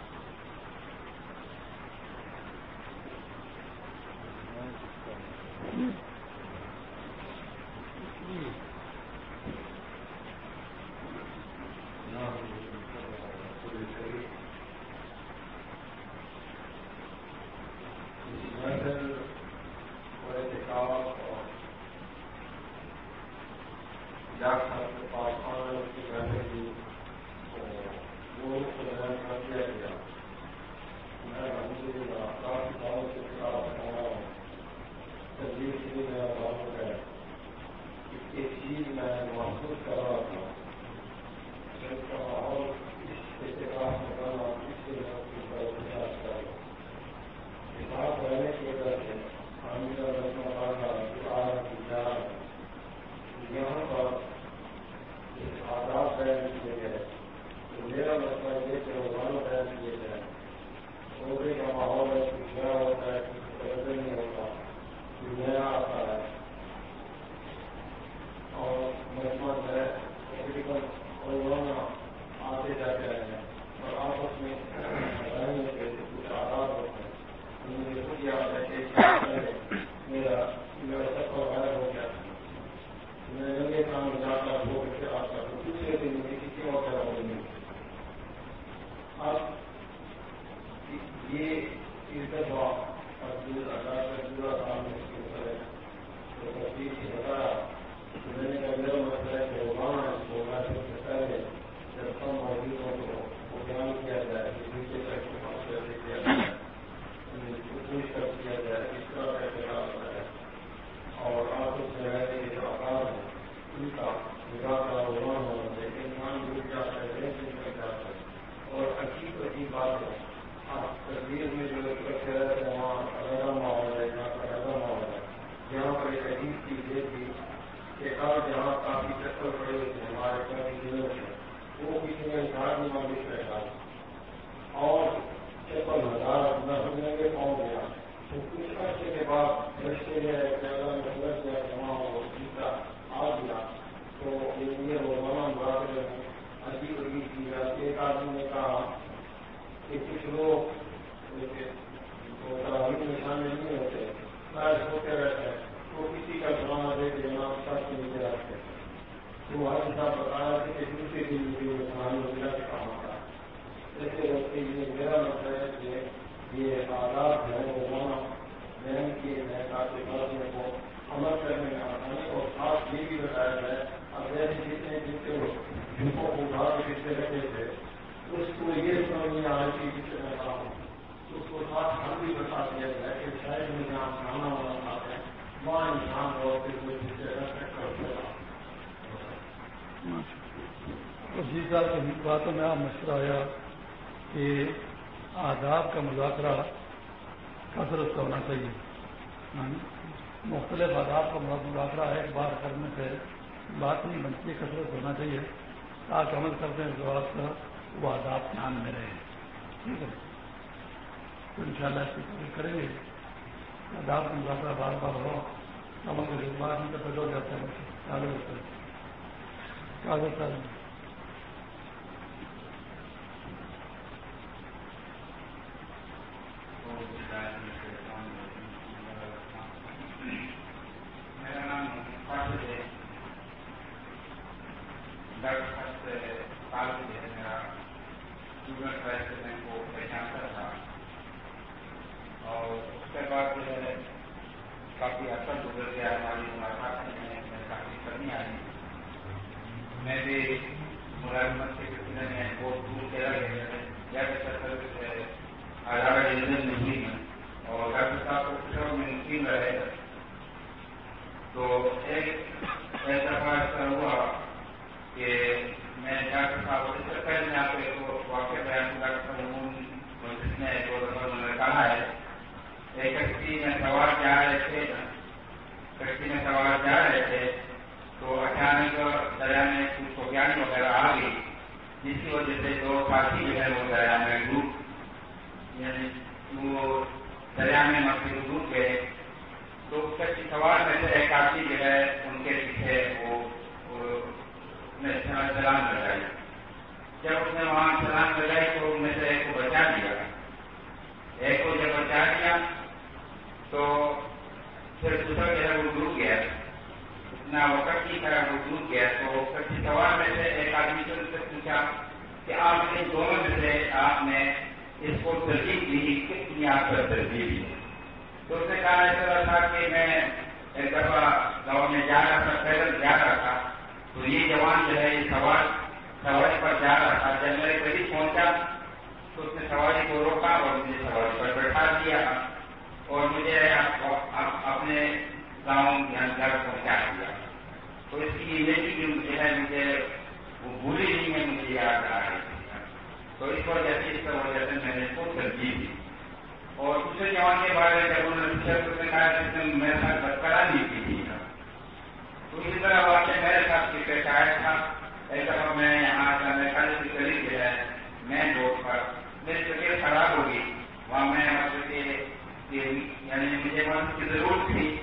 ہونا عمل کرتے ہیں اس کا وہ آداب دھیان میں رہے ٹھیک ہے؟ تو ان شاء اللہ اس کی کوشش کریں گے۔ آداب کا مذاکرہ بار بار ہو۔ عمل کے بات نہیں تو پیدا ہو جاتا ہے سواری پر جا رہا تھا قریب پہنچا تو اس نے سواری کو روکا اور مجھے سواری پر بیٹھا دیا اور مجھے اپنے گاؤں گھر پہنچا دیا۔ تو اس کی یہ جو ہے مجھے وہ بھولی نہیں ہے، مجھے یاد آ رہی تھی تو اس وجہ سے اس وجہ سے میں نے اس کو ترجیح دی۔ اور دوسرے جوان کے بارے میں جب انہوں نے پوچھا تو اس نے کہا کہ میرے ساتھ برقرار نہیں کی تھی۔ تو اسی طرح واقع میرے ساتھ بھی پیش آیا تھا۔ ایک دفعہ میں یہاں کا میں کالج کے جو ہے مین روڈ پر میری طبیعت خراب ہوگی وہاں میں مطلب کہ یعنی مجھے مدد کی ضرورت تھی۔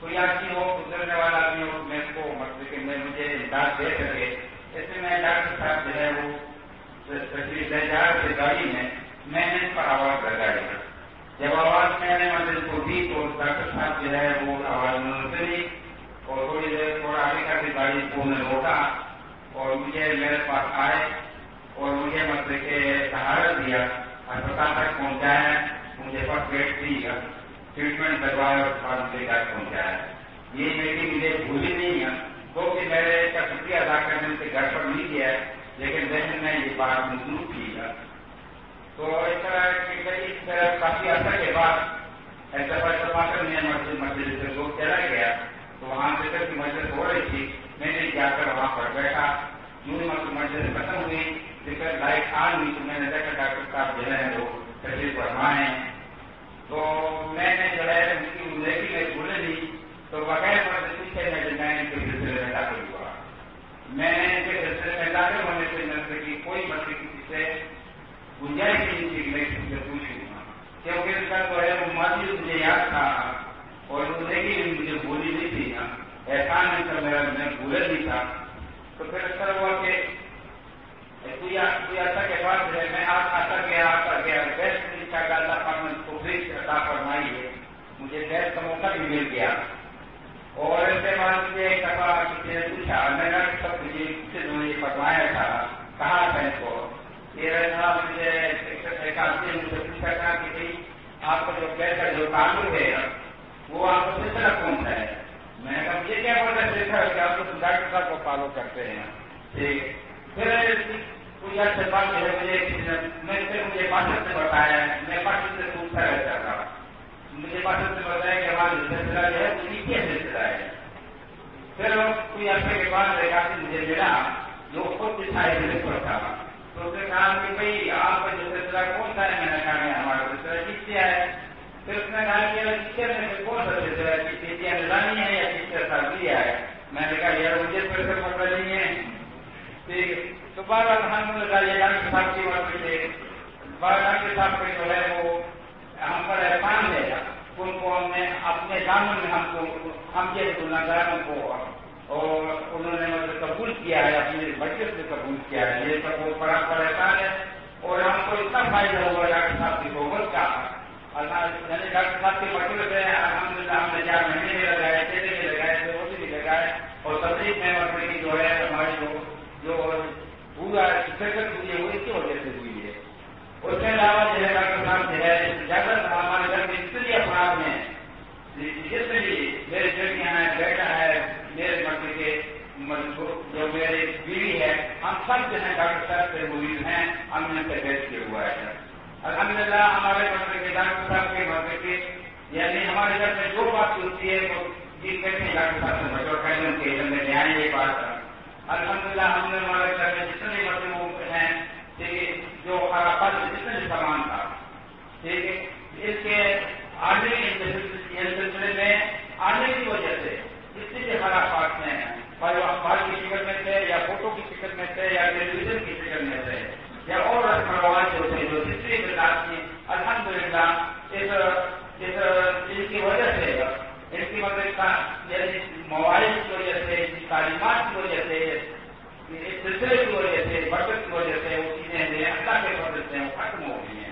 کوئی آدمی ہو، گزرنے والا آدمی ہو، میں کو مطلب کہ میں مجھے امداد دے سکے۔ اس میں میں ڈاکٹر صاحب جو ہے وہ تشریف لے جا رہے گاڑی میں۔ میں نے اس پر آواز لگائی۔ جب آواز میں نے مدد کو دی تو ڈاکٹر صاحب جو ہے وہ آواز میں اور تھوڑی دیر تھوڑا آگے کر کے گاڑی کو نے روکا۔ اور مجھے میرے پاس آئے اور مجھے مطلب کہ سہارا دیا اسپتال تک پہنچایا، مجھے فرسٹ ایڈ دی ٹریٹمنٹ کروایا اور اس بعد مجھے گھر پہنچایا۔ یہ میری مجھے بھولی نہیں ہے تو کہ میرے کا شکریہ ادا کرنے سے گھر پر نہیں گیا ہے لیکن ذہن میں یہ بات مضبوط کی ہے تو اس طرح اس طرح کافی عرصہ کے بعد ایسا پر میں مسجد مسجد سے لوگ چلا گیا، تو وہاں ذکر کی مسجد ہو رہی تھی۔ میں نے جا کر وہاں پر بیٹھا، یوں مسجد ختم ہوئی۔ ذکر لائٹ آن ہوئی تو میں نے دیکھا ڈاکٹر صاحب جو ہے وہ تشریف فرمائے تو میں نے جو ہے ان کی زندگی میں بھولے لی تو بغیر مدد سے میں جو میں ان کے سلسلے میں داخل ہوا۔ میں نے ان کے سلسلے میں داخل ہونے سے نظر کی کوئی مطلب کسی سے گنجائش نہیں تھی، میں کسی سے پوچھوں کیونکہ اس کا جو ہے، وہ مسجد مجھے یاد تھا اور زندگی بھی مجھے بھولی نہیں تھی۔ نا احسان نہیں تھا میرا میں بھولے نہیں تھا۔ تو پھر اس ہوا کہ کوئی عرصہ کے بعد ہے میں آپ آتا گیا آتا گیا۔ بیسٹ ان شاء اللہ تعالیٰ کو فری عطا فرمائی ہے۔ مجھے بیسٹ کا موقع بھی مل گیا۔ اور اس کے بعد مجھے ایک دفعہ کسی نے پوچھا، میں نے سب مجھے کسی نے یہ فرمایا تھا۔ کہا تھا ان کو یہ رہا مجھے ایک آدمی نے مجھے پوچھا تھا کہ بھائی، آپ کا جو بیسٹ کا جو تعلق ہے، وہ آپ کو سلسلہ کون سا ہے؟ میں نے کہا، یہ کیا بول رہے سلسلہ کہ آپ تو ڈاکٹر صاحب کو فالو کرتے ہیں۔ پھر کوئی سے بات جو ہے میں پھر مجھے باشد نے بتایا، میں باشد سے پوچھتا رہتا تھا مجھے باشد نے بتایا کہ ہمارا سلسلہ جو ہے وہ نیچے سلسلہ ہے۔ پھر کوئی عرصے کے بعد ایک مجھے ملا، جو خود دکھائی دینے پر تھا تو اس نے کہا کہ بھائی، آپ کا جو سلسلہ کون سا ہے؟ میں نے کہا، ہمارا سلسلہ جی نیچے ہے؟ پھر اس نے کہا کہ ٹیچر میں کون سا دیتا ہے کہ ٹیچر نظامی ہے یا ٹیچر سردی ہے؟ میں نے کہا یار مجھے پھر سے موقع نہیں ہے۔ ٹھیک تو بار الحمد للہ یہ ڈاکٹر صاحب کی بات سے بار ڈاکٹر صاحب کے جو ہے وہ ہم پر احسان ہے۔ ان کو ہم نے اپنے دامن میں ہم کو ہم کے گناگاروں کو اور انہوں نے مجھے قبول کیا ہے، اپنے بچے سے قبول کیا ہے۔ یہ سب وہ بڑا پریشان ہے۔ اور ہم کو اتنا فائدہ ہوا ڈاکٹر صاحب کی صحبت کا ڈاکٹر صاحب کے مشورے الحمد للہ ہم نے چار مہینے میں لگائے چیلے میں لگائے لگائے اور تقریب میں مطلب جو ہے ہماری جو جو پورا ہوئی ہے، وہ اس کی وجہ سے ہوئی ہے۔ اس کے علاوہ جو ہے ڈاکٹر صاحب جو ہے زیادہ ہمارے گھر میں اتنی افراد ہیں۔ جس میں بھی میرے ہیں، بیٹا ہے، میرے مرد کے جو میری بیوی ہے ہم سب جو ہے ڈاکٹر صاحب سے مرید ہیں، ہم نے سے بیٹھ کے ہوا ہے۔ الحمد للہ ہمارے مرد کے ڈاکٹر صاحب کے مرد کے یعنی ہمارے گھر میں جو بات ہوتی ہے، وہ جی کہتے ڈاکٹر صاحب سے مشورہ کرنے ان کے میں دھیان یہ بات الحمد للہ ہم نے ہمارے گھر میں جتنے مرد ہیں جو خراب جتنے بھی سامان تھا، ٹھیک ہے، اس کے آنے سلسلے میں، آنے کی وجہ سے جتنی بھی خراب میں ہیں اور اخبار کی شکل میں تھے یا فوٹو کی شکل میں تھے یا ٹیلی ویژن کی شکل میں تھے یا اور رسم رواج جو تھے جو جتنی پرکار کی الحمد للہ اس کی وجہ سے ان کی مدد یعنی موبائل کی وجہ سے تعلیمات کی وجہ سے سلسلے کی وجہ سے برکت کی وجہ سے وہ چیزیں ہیں اللہ کے مدد سے وہ ختم ہو گئی ہیں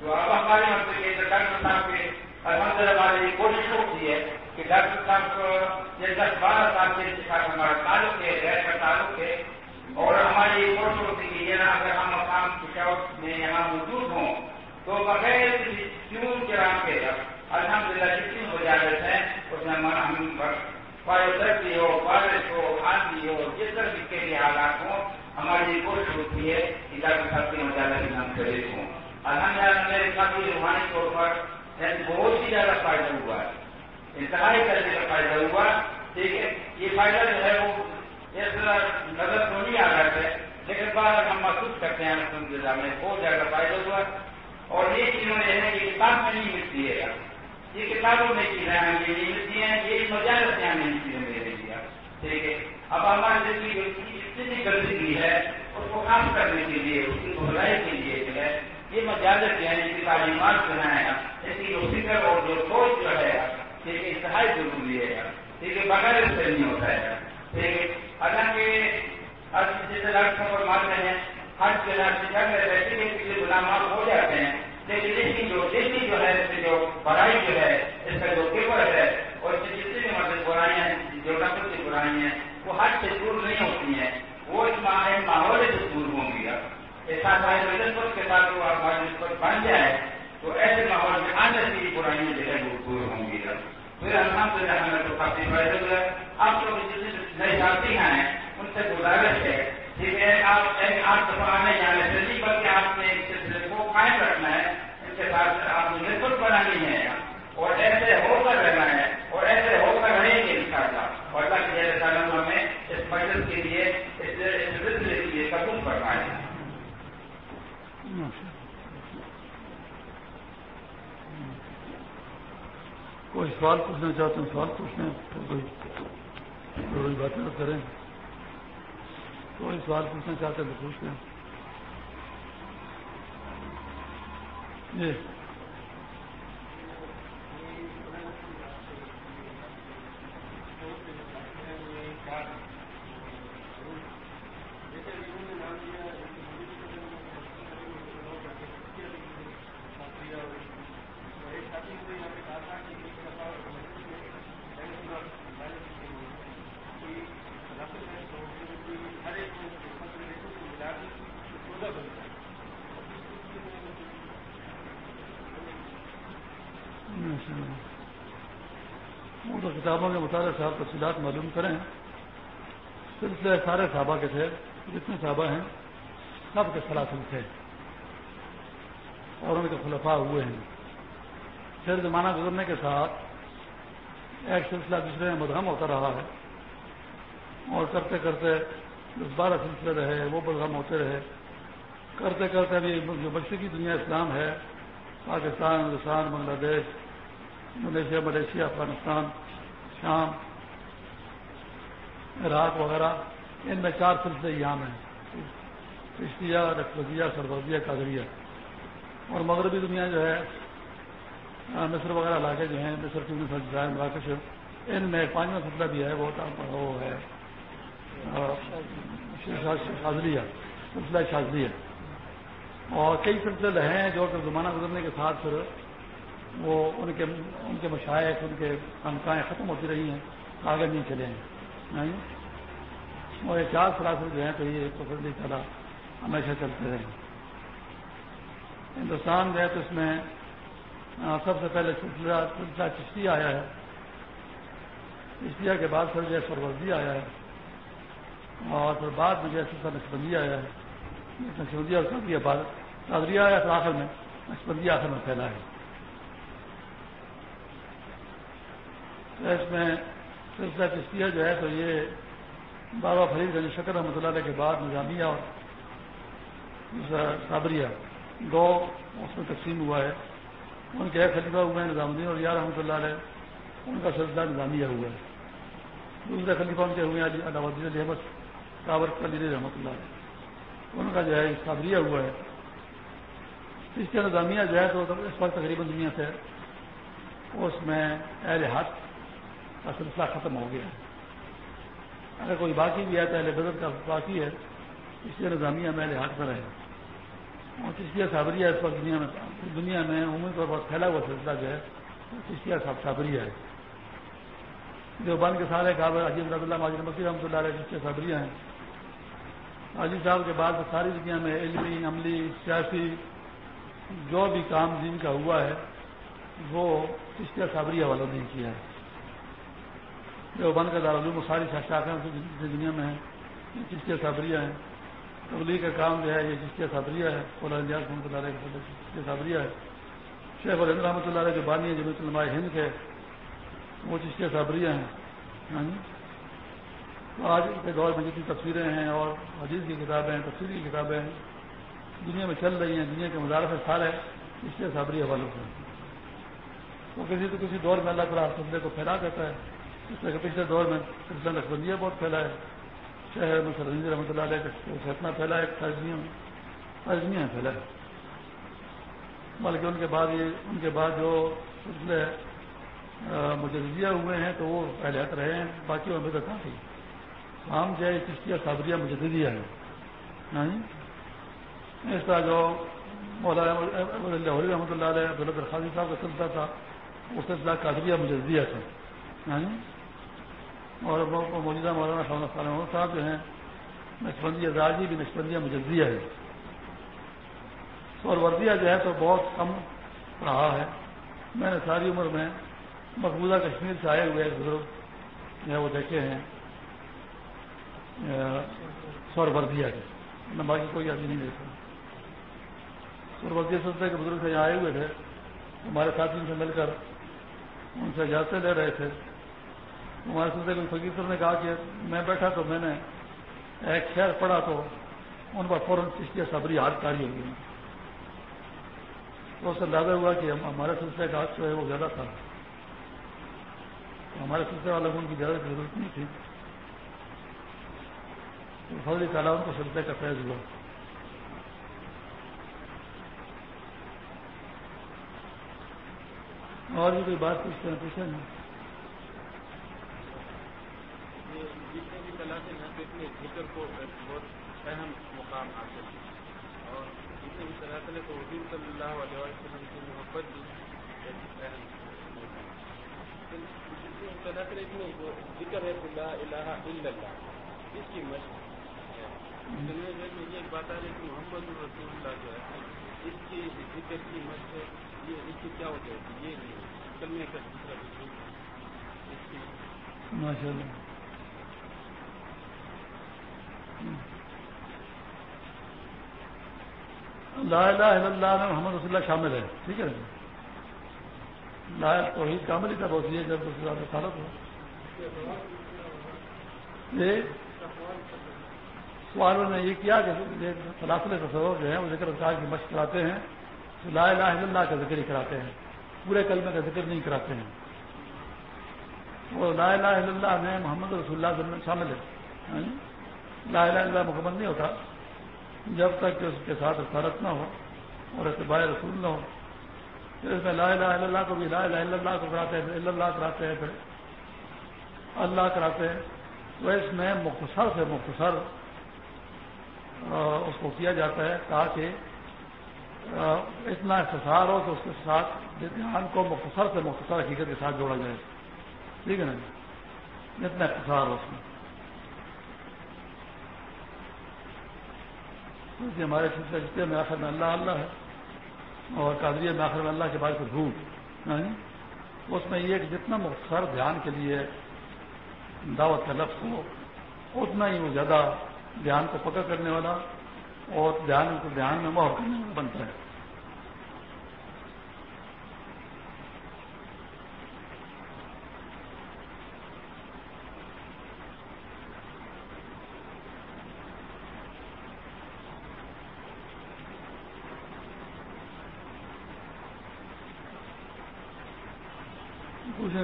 تو اب ہمارے مطلب کے ڈاکٹر صاحب کے الحمد للہ ہماری کوشش ہوتی ہے کہ ڈاکٹر صاحب کو یہ دس بارہ سال کے ساتھ ہمارا تعلق ہے غیر کا تعلق ہے اور ہماری یہ کوشش ہوتی ہے یہ اگر ہم مقام پشاور میں یہاں موجود ہوں، تو بغیر کیوں کرام کے الحمد للہ جتنی وجالت ہے اس میں ہم سردی ہو بارش ہو آندھی ہو، جس طرح کے بھی حالات ہوں، ہماری یہ کوشش ہوتی ہے کہ ڈاکٹر صاحب کی وجالت ہم شریف ہوں۔ الحمد للہ میرے ساتھی روحانی طور پر بہت ہی زیادہ فائدہ ہوا ہے۔ انتہائی درجے کا فائدہ ہوا ٹھیک ہے یہ فائدہ جو ہے وہ اس نظر تو نہیں آ رہا لیکن بعد ہم محسوس کرتے ہیں الحمد للہ میں بہت زیادہ فائدہ ہوا۔ اور یہ چیزوں میں ہے کہ کتاب میں نہیں ملتی ہے۔ یہ کتابوں میں چیزیں ہمیں نہیں ملتی ہیں یہ مجالس سے ہمیں ان چیزوں میں دیا ٹھیک ہے۔ اب ہماری زندگی جتنی غلطی کی ہے، اس کو کام کرنے کے لیے، اس کی بھلائی کے لیے جو ہے، یہ مجالس جو ہے ان کی تعلیمات جو ہیں، اس کی جو فکر اور جو سوچ جو ہے ٹھیک ہے انتہائی ضروری ہے۔ ٹھیک ہے، بغیر اس سے نہیں ہوتا ہے۔ اگر کہ جیسے پر مانتے ہیں، ہر جگہ میں رہتے ہیں غلامات ہو جاتے ہیں لیکن جو جو ہے، اس کی جو جو ہے، اس کا جو پیپر ہے، اور اس کی جتنی بھی مطلب برائیاں ہیں، جو کی برائی ہیں، وہ سے دور نہیں ہوتی ہیں، وہ اس ماحول سے دور ہوں گی۔ ایسا کے ساتھ وہ بن جائے، تو ایسے ماحول میں آنے کی برائیاں جو ہے وہ دور ہوں گی۔ پھر الحمد للہ ہمیں تو کافی فائدہ ہوا آپ لوگ جتنے نئے ساتھی ہیں، ان سے گزارش ہے ٹھیک ہے آپ آپ دفعہ آنے جانے سے نہیں بلکہ آپ نے ایک سلسلے کو قائم رکھنا ہے، ان کے ساتھ آپ نے نسبت بنانی ہے۔ اور ایسے ہو کر رہنا ہے، اور ایسے ہو کر رہیں گے ان شاء اللہ اور اللہ کے تعلق ہمیں اس مجلس کے لیے، اس سلسلے کے لیے قبول کروائے کوئی سوال پوچھنا چاہتے ہیں؟ سوال پوچھیں تو کوئی۔ کوئی باتیں کریں۔ کوئی سوال پوچھنا چاہتے ہیں تو پوچھتے ہیں۔ جی وہ تو کتابوں کے مطالعے صاحب تفصیلات معلوم کریں۔ سلسلے سارے صحابہ کے تھے، جتنے صحابہ ہیں، سب کے سلاسل تھے۔ اور ان کے خلفاء ہوئے ہیں۔ پھر زمانہ گزرنے کے ساتھ ایک سلسلہ دوسرے میں بدغم ہوتا رہا ہے۔ اور کرتے کرتے دس بارہ سلسلے رہے، وہ بدغم ہوتے رہے۔ کرتے کرتے ابھی جو مشرقی دنیا اسلام ہے، پاکستان، ہندوستان، بنگلہ دیش ملیشیا ملیشیا، افغانستان، شام عراق وغیرہ، ان میں چار سلسلے یہاں ہیں۔ کشتیہ رقبیہ سربزیہ قادریہ۔ اور مغربی دنیا جو ہے مصر وغیرہ علاقے جو ہیں، مصر کی جزائر مراکش، ان میں پانچواں سلسلہ بھی ہے، وہ وہ ہے شاذلیہ، سلسلہ شاذلیہ۔ اور کئی سلسلے ہیں جو کہ زمانہ گزرنے کے ساتھ پھر وہ ان کے ان کے مشائق، ان کے خنقاہیں ختم ہوتی رہی ہیں، آگے نہیں چلے ہیں۔ اور یہ چار سراسر جو ہیں تو یہ تو تعالیٰ ہمیشہ چلتے رہے ہندوستان گئے تو اس میں سب سے پہلے سلسلہ سلسلہ چشتی آیا ہے۔ چشتیا کے بعد پھر جو ہے سرورزی آیا ہے۔ اور پھر بعد میں جو ہے سلسلہ نقشبندی آیا ہے۔ نقشبندی اور قادریہ بعد قادریہ آیا پھر آخر میں، نقشبندی آخر میں پھیلا ہے۔ اس میں سلسلہ چشتیہ جو ہے تو یہ بابا فرید گنج شکر رحمۃ اللہ علیہ کے بعد نظامیہ اور صابریہ، دو اس میں تقسیم ہوا ہے۔ ان کے ایک خلیفہ ہوئے ہیں نظام الدین اور یا رحمۃ اللہ علیہ، ان کا سلسلہ نظامیہ ہوا ہے۔ دوسرے خلیفہ ان کے ہوئے ہیں علاؤدین علی احمد کابر کلی رحمۃ اللہ علیہ۔ ان کا جو ہے صابریہ ہوا ہے۔ اس کے نظامیہ جو ہے تو اس وقت تقریباً دنیا سے اس میں اہل ہاتھ کا سلسلہ ختم ہو گیا۔ ہے اگر کوئی باقی بھی ہے تو اہل بدر کا باقی ہے، اس لیے نظامیہ میں ہاتھ پر ہے۔ اور چشتیہ صابریہ اس وقت دنیا میں دنیا میں عمومی طور پر پھیلا ہوا سلسلہ جو ہے چشتیہ صابریہ ہے۔ جو بند کے سارے کابل عجیب رض اللہ ماجد مکی رحمۃ اللہ علیہ چشتیہ صابریہ ہیں۔ عجیب صاحب کے بعد ساری دنیا میں علمی، عملی، سیاسی جو بھی کام جن کا ہوا ہے، وہ چشتیہ صابریہ والوں نے کیا ہے۔ جو بن کے دارالعلوم ساری شاخیں دنیا میں ہیں چشتیہ صابریہ ہیں۔ تبلیغ کا کام جو ہے، یہ چشتیہ صابریہ ہے۔ رحمۃ اللہ علیہ چشتیہ صابریہ ہے۔ شیخ الحمد رحمۃ اللہ علیہ جو بانی ہے جو علماء ہند کے، وہ چشتیہ صابریہ ہیں۔ ہاں جی؟ آج کے دور میں جتنی تصویریں ہیں اور حدیث کی کتابیں ہیں تفصیل کی کتابیں ہیں دنیا میں چل رہی ہیں، دنیا کے مزار سے سارے چشتیہ صابری حوالوں سے وہ کسی تو کسی دور میں اللہ تعالیٰ سلسلے کو پھیلا دیتا ہے۔ اس طرح پچھلے دور میں سلسلہ نقبندیہ بہت پھیلا ہے شہر میں سرجی رحمۃ اللہ علیہ اتنا پھیلا ہے تجمیہ میں پھیلا۔ ہے بلکہ ان کے بعد یہ، ان کے بعد جو سلسلے مجزیہ ہوئے ہیں تو وہ پہلے ہٹ رہے ہیں، باقی وہ بدت آئی عام جو ہے چشتیہ صابریہ مجدیہ ہے اس طرح جو مولانا رحمۃ اللہ علیہ عبد الخاصی صاحب کا سلسلہ تھا، وہ سلسلہ قادریہ مجزیہ تھا۔ اور موجودہ مولانا صاحب صاحب جو ہیں نقشبندی راجی بھی نقشبندیہ مجزیہ ہے۔ اور وردیہ جو ہے تو بہت کم رہا ہے۔ میں نے ساری عمر میں مقبوضہ کشمیر سے آئے ہوئے بزرگ جو ہے وہ دیکھے ہیں، سور وردیا کے۔ میں باقی کوئی آدمی نہیں دیکھا سور وردیا سلسلے کے بزرگ سے یہاں آئے ہوئے تھے۔ ہمارے ساتھی سے مل کر ان سے اجازتیں لے رہے تھے۔ ہمارے سلسلے کو فقیر صاحب نے کہا کہ میں بیٹھا تو میں نے ایک شہر پڑھا تو ان پر فوراً چشتیہ صبری ہاتھ کاری ہوگی تو اس سے اندازہ ہوا کہ ہمارے سلسلے کا ہاتھ جو ہے وہ زیادہ تھا۔ ہمارے سلسلے والوں کو ان کی زیادہ ضرورت نہیں تھی۔ فضل تعالیٰ ان کو سلسلے کا فیض ہوا۔ اور بھی کوئی بات پوچھتے ہیں پوچھیں نہیں جتنے بھی تلاش ہیں اتنے ذکر کو بہت اہم مقام حاصل ہے اور جتنے بھی تلاش کو حضور صلی اللہ علیہ وسلم کی محبت بھی ایک اہم میں ذکر ہے لا الہ الا اللہ، اس کی مشق میں یہ بات آ رہی کہ محمد الرسول اللہ جو ہے، اس کی ذکر کی مشق ہے، یہ اس کی کیا ہوتا ہے؟ یہ کلمے کا دوسرا ماشاء اللہ لا الہ الا اللہ میں محمد رسول اللہ شامل ہے۔ ٹھیک ہے؟ لا توحید کامل ہی تھا، بہت یہ جب رسول اللہ سالت ہو سوالوں نے یہ کیا کہ فلاصل تصور جو ہے، وہ ذکر اذکار کی مشق کراتے ہیں، تو لا الہ الا اللہ کا ذکر ہی کراتے ہیں۔ پورے کلمے کا ذکر نہیں کراتے ہیں۔ وہ لا الہ الا اللہ میں محمد رسول اللہ شامل ہے۔ ہاں جی؟ لا الہ الا مکمل نہیں ہوتا۔ جب تک کہ اس کے ساتھ رسالت نہ ہو اور اتباع رسول نہ ہو۔ پھر اس میں لا الہ الا اللہ کو بھی لا الہ الا اللہ کو کراتے ہیں الا اللہ کراتے ہیں، پھر اللہ کراتے ہیں۔ تو اس میں مختصر سے مختصر اس کو کیا جاتا ہے تاکہ اتنا اختصار ہو تو اس کے ساتھ دھیان کو مختصر سے مختصر حقیقت کے ساتھ جوڑا جائے۔ ٹھیک ہے نا؟ جتنا اختصار ہو اس میں۔ کیونکہ ہمارے سلسلے میں آخر میں اللہ اللہ ہے۔ اور قادریہ میں آخر میں اللہ کے بعد کو بھوک اس میں یہ کہ جتنا مختصر دھیان کے لیے دعوت کا لفظ ہو، اتنا ہی وہ زیادہ دھیان کو پکڑ کرنے والا اور دھیان کو دھیان میں مہر کرنے والا بنتا ہے۔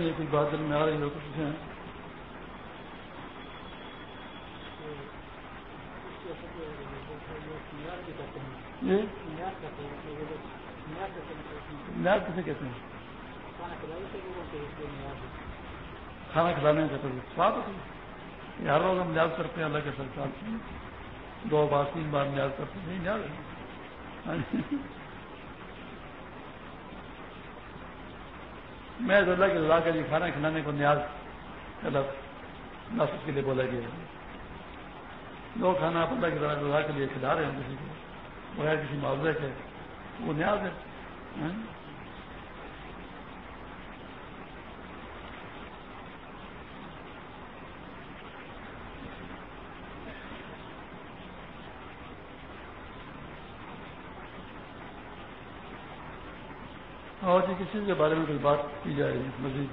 پوچھیں یہ کچھ بات دل میں آ رہی ہو تو پوچھیں۔ نیاز کسے کہتے ہیں؟ کھانا کھلانے کا تو سواد ہوتی ہر روز ہم نیاز کرتے ہیں، اللہ کے سرکار دو بار، تین بار نیاز کرتے ہیں، نہیں، نیاز ہاں جی۔ میں اللہ کے رضا کے لیے کھانا کھلانے کو نیاز الگ نفس کے لیے بولا گیا لوگ کھانا آپ اللہ کی رضا کے لیے کھلا رہے ہیں۔ کسی کو بغیر کسی معاوضے کے۔ وہ نیاز ہے ہاں؟ اور جی کسی کے بارے میں کوئی بات کی جائے گی؟ مزید۔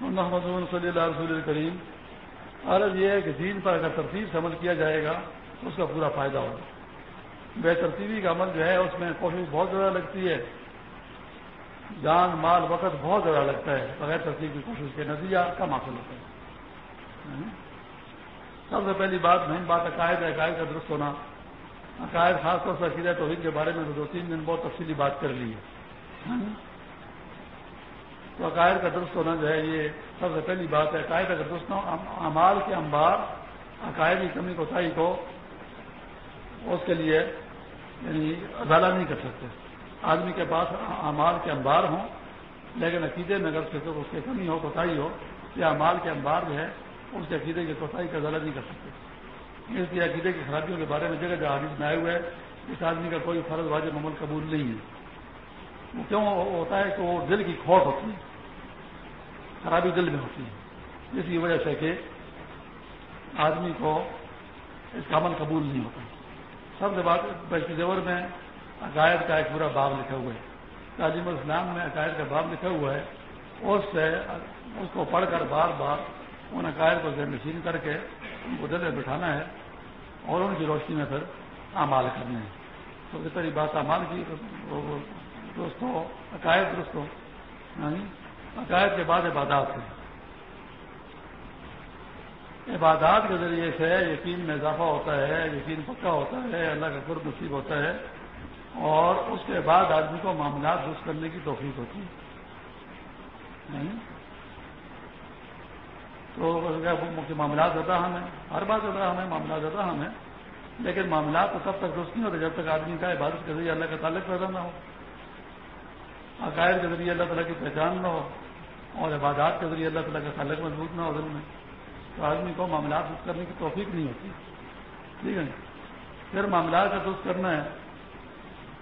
محمد صلی اللہ رسول کریم، عرض یہ ہے کہ دین پر اگر ترتیب سے عمل کیا جائے گا تو اس کا پورا فائدہ ہوگا۔ بے ترتیبی کا عمل جو ہے، اس میں کوشش بہت زیادہ لگتی ہے۔ جان، مال، وقت بہت زیادہ لگتا ہے۔ بغیر ترتیب کی کوشش کے نتیجہ کم حاصل ہوتا ہے۔ سب سے پہلی بات مہم بات عقائد ہے، عقائد کا درست ہونا۔ عقائد خاص طور سے عقیدہ توحید کے بارے میں دو تین دن بہت تفصیلی بات کر لی ہے۔ ہاں۔ تو عقائد کا درست ہونا جو ہے، یہ سب سے پہلی بات ہے، عقائد کا درست ہونا امال کے انبار عقائد کی کمی کوتاہی کو اس کے لیے یعنی ازالہ نہیں کر سکتے۔ آدمی کے پاس امال کے انبار ہوں، لیکن عقیدے میں اگر اس کی کمی ہو، کوتاہی ہو یا امال کے انبار جو ہے اس کے عقیدے کی کوتاہی کا ازالہ نہیں کر سکتے۔ اس لیے عقیدے کی خرابیوں کے بارے میں جگہ جہاں میں آئے ہوئے ہے اس آدمی کا کوئی فرض واجب عمل قبول نہیں ہے۔ وہ کیوں ہوتا ہے کہ وہ دل کی کھوٹ ہوتی ہے؟ خرابی دل میں ہوتی ہے۔ جس کی وجہ سے کہ آدمی کو اس کا عمل قبول نہیں ہوتا۔ سب سے بات بیشی زیور میں عقائد کا ایک پورا باب لکھا ہوا ہے۔ تعلیم اسلام میں عقائد کا باب لکھا ہوا ہے۔ اس سے اس کو پڑھ کر بار بار ان عقائد کو ذہن نشین کر کے ان کو دل میں بٹھانا ہے اور ان کی روشنی میں پھر اعمال کرنے ہیں۔ تو جتنی بات اعمال کی درست ہو، عقائد درست ہو۔ یعنی عقائد کے بعد عبادات ہیں۔ عبادات کے ذریعے سے یقین میں اضافہ ہوتا ہے، یقین پکا ہوتا ہے، اللہ کا قرب نصیب ہوتا ہے اور اس کے بعد آدمی کو معاملات درست کرنے کی توفیق ہوتی ہے۔ یعنی تو معاملات زیادہ ہم ہیں، ہر بات زیادہ ہمیں معاملات زیادہ ہم ہیں، لیکن معاملات تو تب تک درست نہیں ہوتے جب تک آدمی کا عبادت کے ذریعے اللہ کا تعلق پیدا نہ ہو۔ عقائد کے ذریعے اللہ تعالیٰ کی پہچان نہ ہو اور عبادات کے ذریعے اللہ تعالیٰ کا تعلق مضبوط نہ ہو دل میں، تو آدمی کو معاملات درست کرنے کی توفیق نہیں ہوتی۔ ٹھیک ہے؟ پھر معاملات کا درست کرنا ہے۔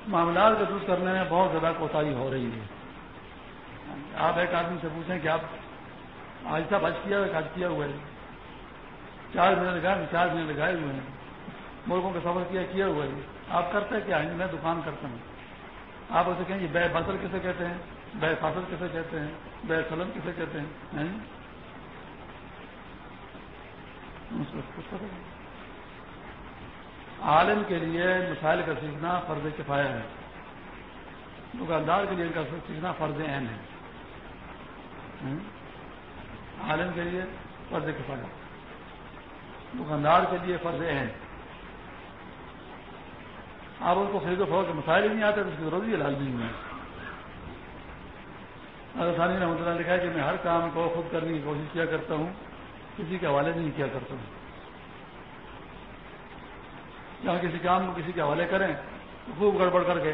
معاملات کا درست کرنے میں بہت زیادہ کوتاہی ہو رہی ہے۔ آپ ایک آدمی سے پوچھیں کہ آپ آج صاحب آج کیا آج کیا ہوا ہے؟ چار مہینے لگائے چار مہینے لگائے ہوئے ہیں۔ ملکوں کا سفر کیا کیا ہوا ہے؟ آپ کرتے کیا میں دکان کرتا ہوں۔ آپ اسے کہیں گے، بے فصل کسے کہتے ہیں؟ بے فصل کسے کہتے ہیں؟ بے سلم کسے کہتے ہیں؟ عالم کے لیے مسائل کا سیکھنا فرض کفایا ہے۔ دکاندار کے لیے ان کا سیکھنا فرض عین ہے۔ عالم کے لیے فرض کفایا دکاندار کے لیے فرض عین آپ ان کو خرید و فروغ کے مسائل ہی نہیں آتے تو اس کی ضرورت ہی لال نہیں ہے۔ اگر ثانی نے مطلب لکھا ہے کہ میں ہر کام کو خود کرنے کی کوشش کیا کرتا ہوں، کسی کے حوالے نہیں کیا کرتا ہوں۔ جہاں کسی کام کو کسی کے حوالے کریں تو خوب گڑبڑ کر کے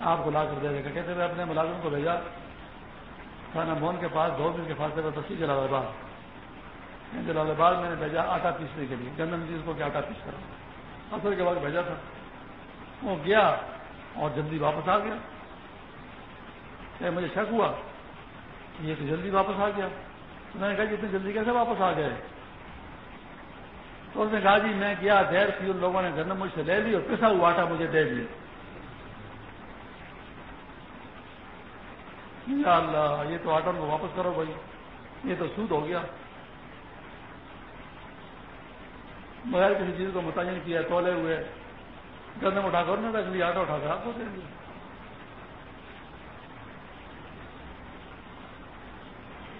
آپ کو لا کر دے گا کہتے ہوئے اپنے ملازم کو بھیجا تھانہ مون کے پاس دو دن کے فاصلے پر بستی جلال آباد۔ جلال آباد میں نے بھیجا آٹا پیسنے کے لیے۔ گندم جی چیز کو کہ آٹا پیس کرا۔ اصل کے بعد بھیجا تھا۔ وہ گیا اور جلدی واپس آ گیا۔ کہ مجھے شک ہوا کہ یہ تو جلدی واپس آ گیا۔ میں نے کہا جی اتنی جلدی کیسے واپس آ گئے؟ تو اس نے کہا جی میں گیا دیر کی ان لوگوں نے گندم مجھ سے لے لی اور پسا ہوا آٹا مجھے دے دیا۔ یا اللہ یہ تو آٹا کو واپس کرو بھائی۔ یہ تو سود ہو گیا۔ بغیر کسی چیز کو متعین کیا، تولے ہوئے۔ گندم اٹھا کر نہ رکھ لیا، آٹا اٹھا کر آپ کو دے دیا۔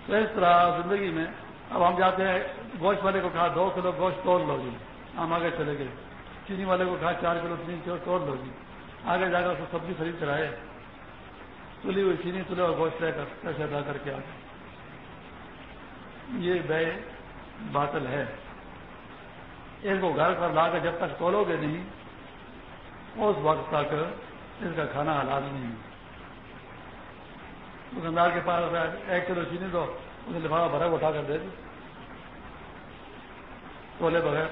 تو اس طرح زندگی میں اب ہم جاتے ہیں، گوشت والے کو کہا دو کلو گوشت توڑ لو جی۔ ہم آگے چلے گئے۔ چینی والے کو کہا چار کلو چینی توڑ لو جی۔ آگے جا کر سبزی خرید کر آئے تلی ہوئی چینی تلے اور گوشت لے کر پیسے ادا کر کے آ گئے یہ بے باطل ہے۔ اس کو گھر پر لا کر جب تک تولو گے نہیں، اس وقت تک اس کا کھانا حلال نہیں ہے۔ دکاندار کے پاس ایک کلو چینی دو اسے لفافہ بھرا اٹھا کر دے دی۔ تولے بغیر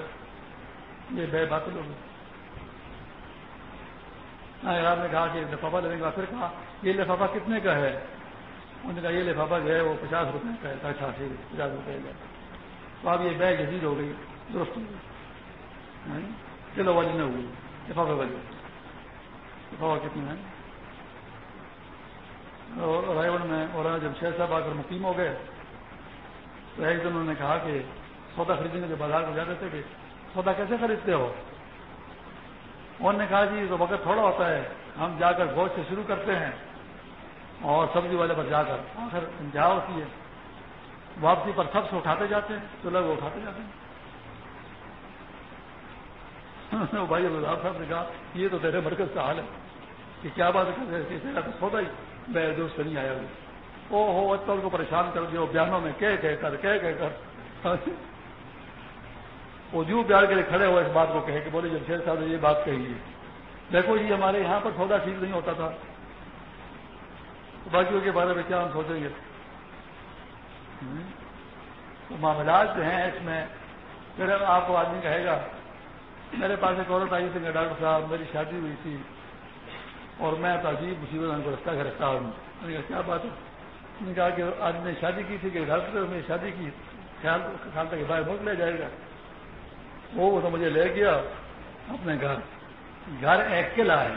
یہ بے باطل ہوگی آپ نے کہا کہ لفافہ لینے کا پھر کہا یہ لفافہ کتنے کا ہے؟ انہوں نے کہا یہ لفافہ جو ہے وہ پچاس روپئے کا ہے اچھا پچاس روپئے کا تو اب یہ بیگ جدید ہو گئی، درست ہو گئی۔ کلو والی میں ہوئی لفافے والی لفافہ کتنے ہیں رائے میں اور جب شہر صاحب آ کر مقیم ہو گئے۔ تو ایک دن انہوں نے کہا کہ سودا خریدنے کے بازار کو جاتے تھے کہ سودا کیسے خریدتے ہو؟ انہوں نے کہا جی تو وقت تھوڑا ہوتا ہے، ہم جا کر گوشت سے شروع کرتے ہیں۔ اور سبزی والے پر جا کر آخر انتہا ہوتی ہے واپسی پر سب سے اٹھاتے جاتے ہیں تو لوگ اٹھاتے جاتے ہیں۔ بھائی صاحب نے کہا یہ تو تیرے مرکز کا حال ہے۔ کہ کیا بات ہے سودا ہی۔ میں دوست نہیں آیا او ہو اتل کو پریشان کر دیا بیانوں میں کہہ کہہ کر کہہ کہہ کر۔ وہ جو پیار کے لیے کھڑے ہوئے اس بات کو کہے کہ بولے جب شیر صاحب نے یہ بات کہی ہے۔ دیکھو جی ہمارے یہاں پر سودا ٹھیک نہیں ہوتا تھا۔ باقیوں کے بارے میں کیا ہم سوچیں گے؟ تو معاملات جو ہیں اس میں پھر آپ کو آدمی کہے گا، میرے پاس ایک عورت آئی تھی کہ ڈاکٹر صاحب، میری شادی ہوئی تھی اور میں تو عجیب مصیبت ان کو رکھتا کر رکھتا ہوں۔ کیا بات ہے؟ نے کہا کہ آدمی نے شادی کی تھی، کہ ڈاکٹر نے شادی کی، خیال خیال تک باہر ملک لے جائے گا۔ وہ تو مجھے لے گیا۔ اپنے گھر گھر ایک قلعہ ہے،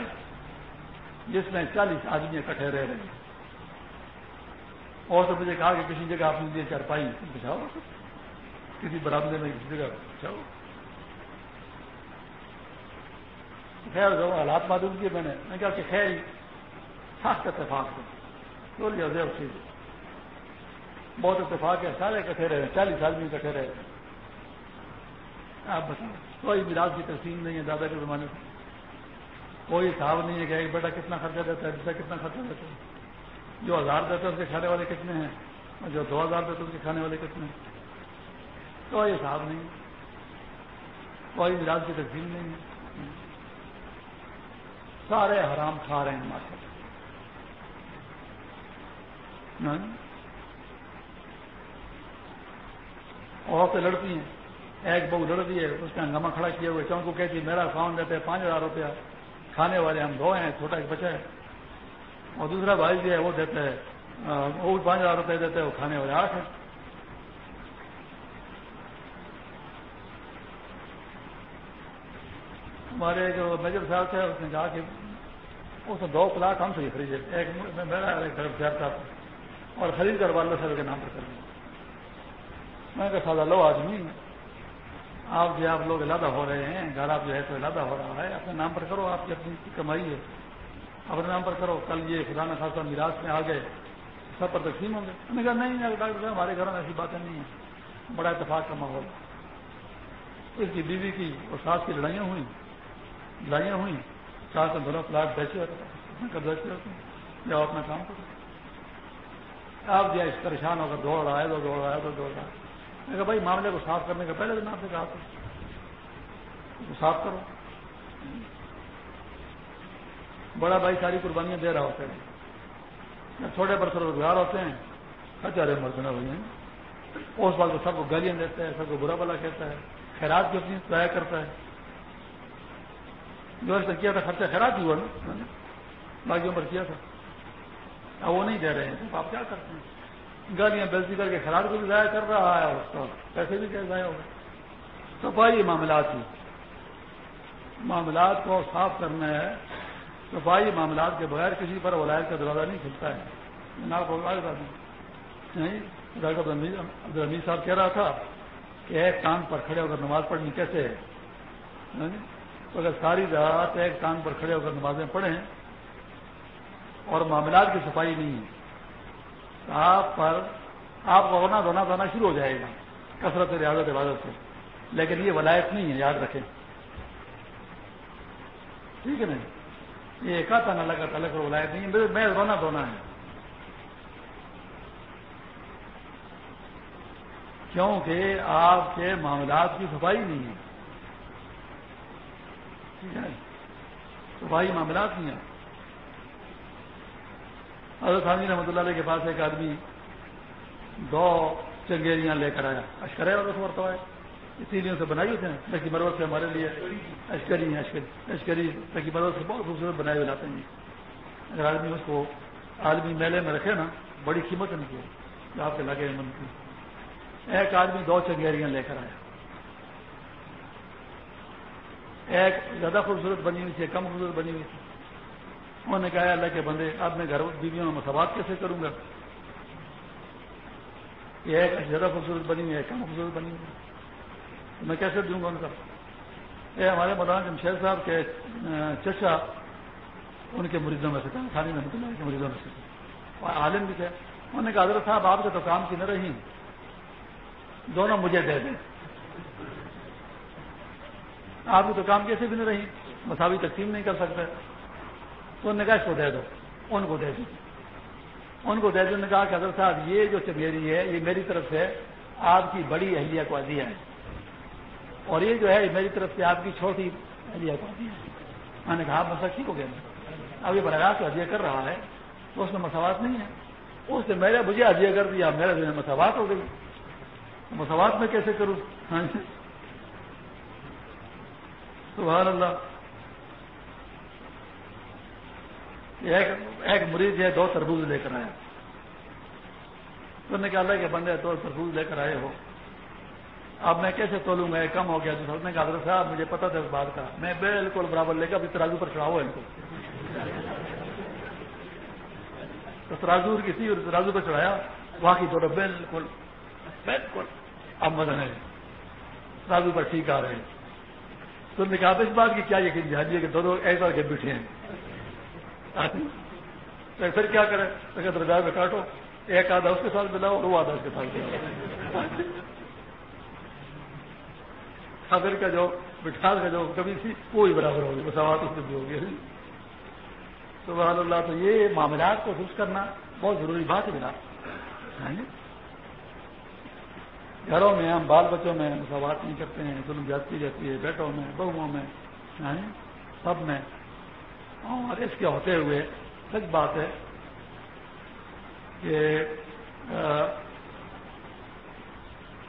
جس میں چالیس آدمی اکٹھے رہ رہے ہیں۔ اور تو مجھے کہا کہ کسی جگہ آپ نے لیے چارپائی بچاؤ۔ کسی برامدے میں کسی جگہ بچاؤ۔ خیر جو حالات معلوم کیے میں نے۔ میں کہا کہ خیر سخت اتفاق ہے۔ تو لیا چیز بہت اتفاق ہے۔ سارے اکٹھے رہے۔ چالیس آدمی اکٹھے رہے۔ آپ بتائیں کوئی مراج کی تقسیم نہیں ہے دادا کے زمانے سے کوئی حساب نہیں ہے کہ ایک بیٹا کتنا خرچہ دیتا ہے، دوسرا کتنا خرچہ دیتا ہے۔ جو ہزار دیتا ہے اس کے کھانے والے کتنے ہیں؟ اور جو دو ہزار دیتے اس کے کھانے والے کتنے ہیں؟ کوئی حساب نہیں کوئی مراج کی تقسیم نہیں ہے۔ سارے حرام کھا رہے ہیں ماشاء اور لڑتی ہیں ایک بہو لڑتی ہے، اس کا ہنگامہ کھڑا کیا ہوئے چون کو کہتی میرا اکاؤنٹ دیتے ہیں پانچ ہزار روپیہ، کھانے والے ہم دو ہیں، چھوٹا ایک بچہ ہے۔ اور دوسرا بھائی جو ہے وہ دیتا ہے وہ پانچ ہزار روپئے دیتے ہیں، وہ کھانے والے آٹھ ہیں۔ ہمارے جو میجر صاحب تھے، اس نے کہا کہ اس دو پلاٹ ہم سے ہی خریدے۔ ایک میرا ایک طرف شہر تھا۔ اور خرید کر والدہ صاحب کے نام پر کر دیا میں کہا، سادہ لو آدمی آپ جو آپ لوگ علیحدہ ہو رہے ہیں، گھر آپ جو ہے تو علیحدہ ہو رہا ہے۔ اپنے نام پر کرو، آپ کی اپنی کمائی ہے۔ اپنے نام پر کرو، کل یہ خدا نہ خاصا میراث میں آ گئے، سب پر تقسیم ہوں گے۔ میں نے کہا نہیں ڈاکٹر صاحب، ہمارے گھروں میں ایسی باتیں نہیں ہیں۔ بڑا اتفاق کا ماحول۔ اس کی بیوی کی اور ساس کی لڑائیاں ہوئیں لڑائیاں ہوئیں۔ ساس میں دونوں پلاٹ بیچے ہوتے قبضہ کیا ہوتے ہیں جب اپنا کام کرو۔ آپ جی جو پریشان ہو کر دوڑ رہا ہے تو دوڑ رہا ہے تو دوڑ رہا ہے میں کہا بھائی، معاملے کو صاف کرنے کا پہلے دن آپ سے کہا تھا۔ صاف کرو۔ بڑا بھائی ساری قربانیاں دے رہا ہوتا ہے۔ چھوٹے برس روزگار ہوتے ہیں۔ اچارے مردنا ہوئی ہیں۔ اس بات کو سب کو گالیاں دیتا ہے، سب کو برا بلا کہتا ہے۔ خیرات کی اپنی ضائع کرتا ہے۔ جو اس نے کیا تھا، خرچہ خیرات ہی ہوا نا۔ باقی عمر کیا تھا۔ اب وہ نہیں دے رہے ہیں۔ تو آپ کیا کرتے ہیں؟ گالیاں بیلتی کر کے خیرات کو بھی ضائع کر رہا ہے اس کا پیسے بھی ضائع ہو گئے۔ صفائی معاملات ہی۔ معاملات کو صاف کرنا ہے۔ صفائی معاملات کے بغیر کسی پر ولایت کا دروازہ نہیں کھلتا ہے۔ ڈاکٹر عبد الحمید صاحب کہہ رہا تھا کہ ایک کان پر کھڑے ہو کر نماز پڑھنی کیسے ہے؟ اگر ساری رات ایک کان پر کھڑے ہو کر نمازیں پڑھیں اور معاملات کی صفائی نہیں ہے، تو آپ پر، آپ کو ہونا دھونا دھونا شروع ہو جائے گا، کثرت ریاضت، عبادت سے۔ لیکن یہ ولایت نہیں ہے، یاد رکھیں۔ ٹھیک ہے نا؟ یہ ایک نہ لگا تعلق اور نہیں میں رونا دھونا ہے۔ کیونکہ آپ کے معاملات کی صفائی نہیں ہے۔ ٹھیک ہے صفائی معاملات نہیں ہیں حضرت خانی رحمۃ اللہ علیہ کے پاس ایک آدمی دو چنگیریاں لے کر آیا۔ اشکرے اور مرتبہ ہے اسی لیے اسے بنائی ہوتے ہیں، تاکہ مروت سے ہمارے لیے اشکری ہیں اشکری تاکہ مروت سے بہت خوبصورت بنائے ہوئے لاتے ہیں جی۔ اگر آدمی اس کو آدمی میلے میں رکھے نا، بڑی قیمت نہیں کی آپ کے لگے من کی۔ ایک آدمی دو چنگیریاں لے کر آیا۔ ایک زیادہ خوبصورت بنی ہوئی تھی، کم خوبصورت بنی ہوئی تھی۔ انہوں نے کہا اللہ کے بندے، اب میں گھر بیویوں میں مساوات کیسے کروں گا؟ یہ ایک زیادہ خوبصورت بنی ہوئی ہے کم خوبصورت بنی ہوئی میں کیسے دوں گا ان کا؟ یہ ہمارے مولانا جمشید صاحب کے چچا، ان کے مریضوں میں سے تھا خانی رحمۃ اللہ کے مریضوں میں سے تھے۔ عالم بھی تھے۔ انہوں نے کہا، حضرت صاحب، آپ کے تو کام کی نہ رہی دونوں مجھے دے دیں۔ آپ کی تو کام کیسے بھی نہیں رہی مساوی تقسیم نہیں کر سکتے۔ تو انہوں نے کہا، اس کو دے دو۔ ان کو دے دو ان کو دے دو نے کہا کہ حضرت صاحب، یہ جو چمیری ہے، یہ میری طرف سے آپ کی بڑی اہلیہ کو دیا ہے۔ اور یہ جو ہے میری طرف سے آپ کی چھوٹی ہے۔ میں نے کہا مسئلہ ٹھیک ہو گیا۔ اب یہ براہ کو ادیا کر رہا ہے، تو اس میں مساوات نہیں ہے۔ اس نے میرے مجھے ادیا کر دیا میرے دن مساوات ہو گئی۔ مساوات میں کیسے کروں؟ ہاں جی۔ سبحان اللہ۔ ایک مریض ہے دو تربوز لے کر آیا۔ تو نے کہا اللہ کہ بندے دو تربوز لے کر آئے ہو۔ اب میں کیسے تولوں گا؟ کم ہو گیا تو نے کہا، حضرت صاحب، مجھے پتا تھا اس بات کا۔ میں بالکل برابر لے کر ابھی ترازو پر چڑھاؤ ان کو۔ تو ترازو کی تھی اور ترازو پر چڑھایا۔ واقعی دونوں بالکل بالکل اب مدن ہے ترازو پر ٹھیک آ رہے ہیں۔ تو نے کہا اس بات کی کیا یقین دہانی ہے ہاں جی، کہ دونوں ایسا کے بیٹھے ہیں۔ تو پھر کیا کرے درجہ میں کاٹو۔ ایک آدھا اس کے ساتھ ملاؤ اور وہ آدھا اس کے ساتھ ملاؤ۔ خبر کا جو مٹھاس کا جو کمی تھی، وہ بھی برابر ہوگی، مساوات اس میں بھی ہوگی جی؟ سبحان اللہ، تو یہ معاملات کو خوش کرنا بہت ضروری بات ہے بنا ہاں جی؟ گھروں میں ہم، بال بچوں میں مساوات نہیں کرتے ہیں، ظلم جاتی رہتی ہے، بیٹوں میں، بہوؤں میں ہاں جی؟ سب میں۔ اور اس کے ہوتے ہوئے سچ بات ہے کہ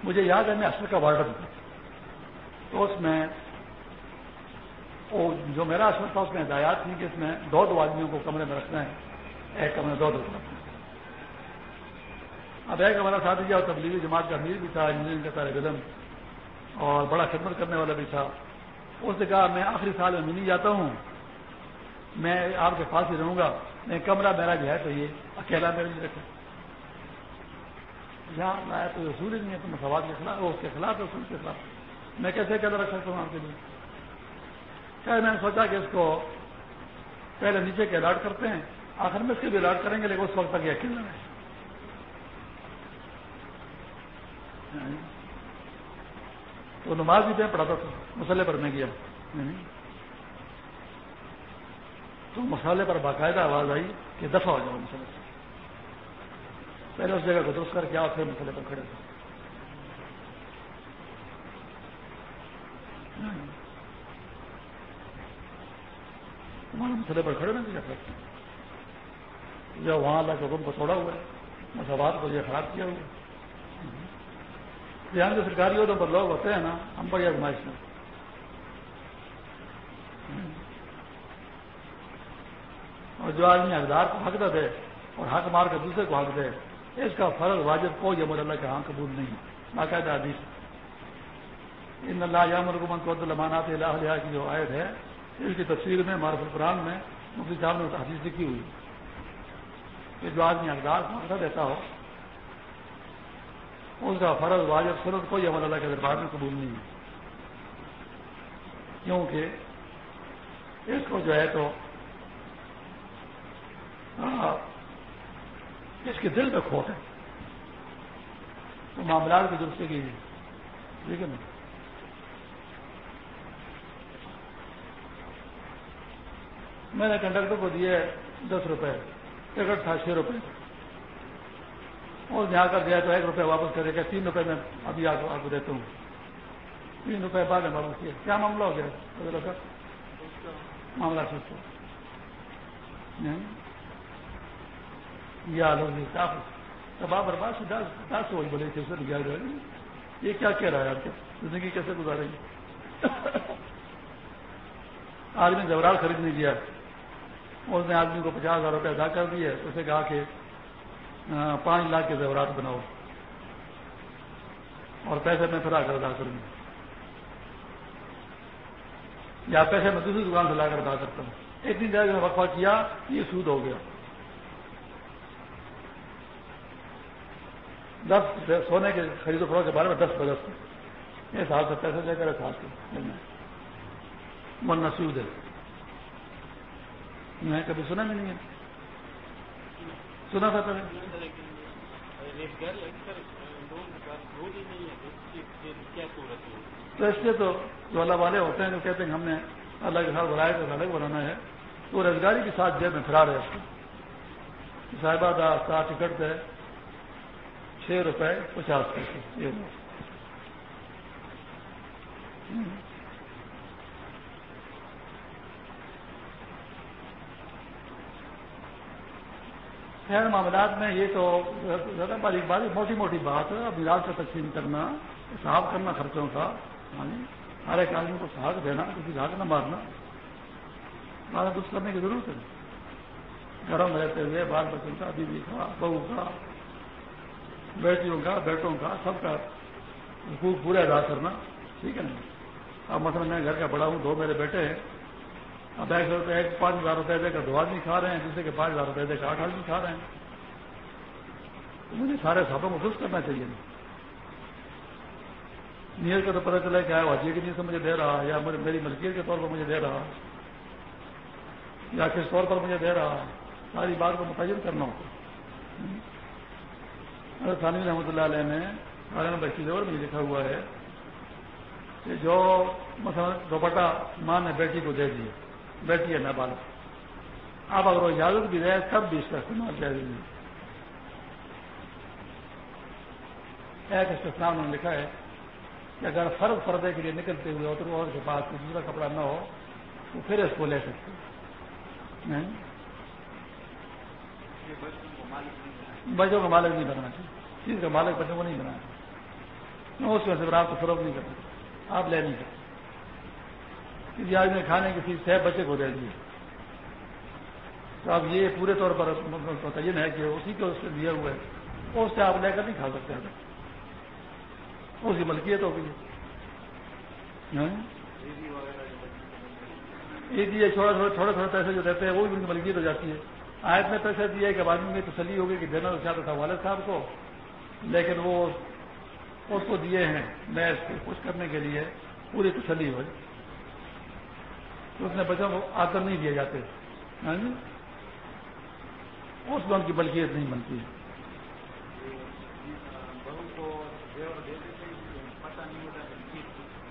مجھے یاد ہے، میں اصل کا وارڈر تھا۔ تو اس میں جو میرا اصل تھا اس میں ہدایات تھی کہ اس میں دو دو آدمیوں کو کمرے میں رکھنا ہے، ایک کمرے دو دو رکھنا ہے۔ اب ایک ہمارا ساتھی جا تبلیغی جماعت کا امیر بھی تھا، انجینئرنگ کا طالب علم اور بڑا خدمت کرنے والا بھی تھا۔ اس نے کہا، میں آخری سال میں ملی جاتا ہوں، میں آپ کے پاس ہی رہوں گا، میں کمرہ میرا جو ہے تو یہ اکیلا میرے لیے رکھا یہاں لایا تو اصول ہی نہیں ہے تو مساوات کے خلاف، اس کے خلاف اصول کے خلاف۔ میں کیسے اکیلا رکھ سکتا ہوں آپ کے لیے؟ کیا میں نے سوچا کہ اس کو پہلے نیچے کے الاٹ کرتے ہیں، آخر میں اس کے بھی الاٹ کریں گے، لیکن اس وقت تک یہ اکیلا ہے تو نماز بھی پڑھاتا تھا مسئلے پر میں گیا۔ یعنی تو مسالے پر باقاعدہ آواز آئی کہ دفع ہو جاؤ مسئلے سے پہلے اس جگہ کو درست کر کے آؤ، پھر مسئلے پر کھڑے تھے تمہارے مسئلے پر کھڑے نہیں کر۔ سکتے وہاں اللہ کے حکم کو توڑا ہوا ہے۔ مساوات کو یہ خراب کیا ہوا یہاں جو سرکاری عہدوں پر لوگ ہوتے ہیں نا، ہم بڑی آزمائش میں اور جو آدمی حقدار کو حق دے اور حق مار کے دوسرے کو حق دے، اس کا فرض واجب کو یہ اللہ کے ہاں قبول نہیں باقاعدہ حدیث ان اللہ یامر کو کو المانات اللہ کی جو آیت ہے، اس کی تفسیر میں معرف القرآن میں مفتی صاحب نے حدیث لکھی ہوئی۔ کہ جو آدمی حقدار کو دیتا ہو، اس کا فرض، واجب، سنت کوئی عمل اللہ کے دربار میں قبول نہیں ہے۔ کیونکہ اس کو جو ہے تو اس کے دل میں کھوٹ ہے۔ تو معاملات کی درستی کی ٹھیک ہے نا؟ میں نے کنڈکٹر کو دیے دس روپے ٹکٹ تھا چھ روپے۔ اور جہاں کر دیا تو ایک روپے واپس کرے گا، تین روپے میں ابھی آپ کو دیتا ہوں۔ تین روپے بعد میں واپس کیا کیا معاملہ ہو گیا؟ معاملہ سوچو۔ یا لوگ تباہ برباد سے دس ہوئی بولے تھے اسے نکال جائے یہ کیا کہہ رہا ہے آپ کو؟ زندگی کیسے گزارے گی آدمی زبرال خرید نہیں دیا۔ اس نے آدمی کو پچاس ہزار روپے ادا کر دیے اسے کہا کہ پانچ لاکھ کے زیورات بناؤ۔ اور پیسے میں پھر آ کر ادا کروں۔ گا یا پیسے میں دوسری دکان سے لا کر ادا کرتا ہوں۔ اتنی دیر میں وقفہ کیا، یہ سود ہو گیا۔ دس سونے کے خرید و فروغ کے بارے میں دس برس اس حال سے پیسے لے کر اس حال سے۔ من سود ہے میں کبھی سنا بھی نہیں ہے۔ سنا تھا تو۔ اس لیے تو جو اللہ والے ہوتے ہیں جو کہتے ہیں کہ ہم نے اللہ کے ساتھ بنایا تو الگ بنانا ہے، تو روزگاری کے ساتھ جیب میں پھرا رہے اس کو۔ صاحبہ کا ٹکٹ ہے، چھ روپے پچاس پیسے خیر معاملات میں یہ تو زیادہ باری باری موٹی موٹی بات ہے، اب ملاز کا تقسیم کرنا صاف کرنا خرچوں کا یعنی ہر ایک آدمی کو سہاگ دینا، کسی گھاگ نہ مارنا بارہ کچھ کرنے کی ضرورت ہے۔ گرم رہتے ہوئے، بال بچوں کا، بیوی کا، بہو کا، بیٹیوں کا، بیٹوں کا، سب کا حقوق پورے ادا کرنا، ٹھیک ہے نا؟ اب مثلا میں گھر کا بڑا ہوں، دو میرے بیٹے ہیں اب ایک سو روپئے ایک پانچ ہزار روپئے دے کر دو آدمی کھا رہے ہیں، دوسرے کے پانچ ہزار روپئے دے کر آٹھ آدمی کھا رہے ہیں۔ مجھے سارے ساتھوں کو خوش کرنا چاہیے۔ نیت کا تو پتہ چلا کہ آیا کی نیت سے مجھے دے رہا، یا میری ملکیت کے طور پر مجھے دے رہا، یا کس طور پر مجھے دے رہا، ساری بات کو متعین کرنا ہوتا۔ ثانی رحمۃ اللہ علیہ نے نمبر کی زور میں لکھا ہوا ہے کہ جو مثلا دوپٹا ماں نے بیٹی کو دے دیا بیٹھی ہے نابالغ اب اگر وہ اجازت بھی رہے تب بھی اس کا استعمال جائز نہیں ایک استعمال نے لکھا ہے کہ اگر فرد پردے کے لیے نکلتے ہوئے اور کے پاس کوئی دوسرا کپڑا نہ ہو، تو پھر اس کو لے سکتے بچوں کا مالک نہیں بننا چاہیے۔ چیز کا مالک بچوں کو نہیں بنانا اس میں سے آپ کو فروغ نہیں کرنا آپ لے نہیں سکتے۔ کسی جی آدمی نے کھانے کی چیز سہ بچے کو دے دی۔ تو اب یہ پورے طور پر متعین ہے کہ اسی کو اس سے دیا ہوا ہے۔ اس سے آپ لے کر نہیں کھا سکتے اس کی ملکیت ہوگی عید ہاں؟ یہ چھوٹا چھوٹا چھوٹے چھوٹے پیسے جو دیتے ہیں وہ بھی ان کی ملکیت ہو جاتی ہے۔ آیت میں پیسے دیے کہ آدمی میں تسلی ہوگی کہ دینا تو چاہتا تھا والد صاحب کو، لیکن وہ اس کو دیے ہیں۔ میں اس کو خوش کرنے کے لیے پوری تسلی ہوئی۔ تو اس نے بچوں کو آدر نہیں دیے جاتے۔ ہاں جی؟ اس میں ان کی بلکیت نہیں بنتی۔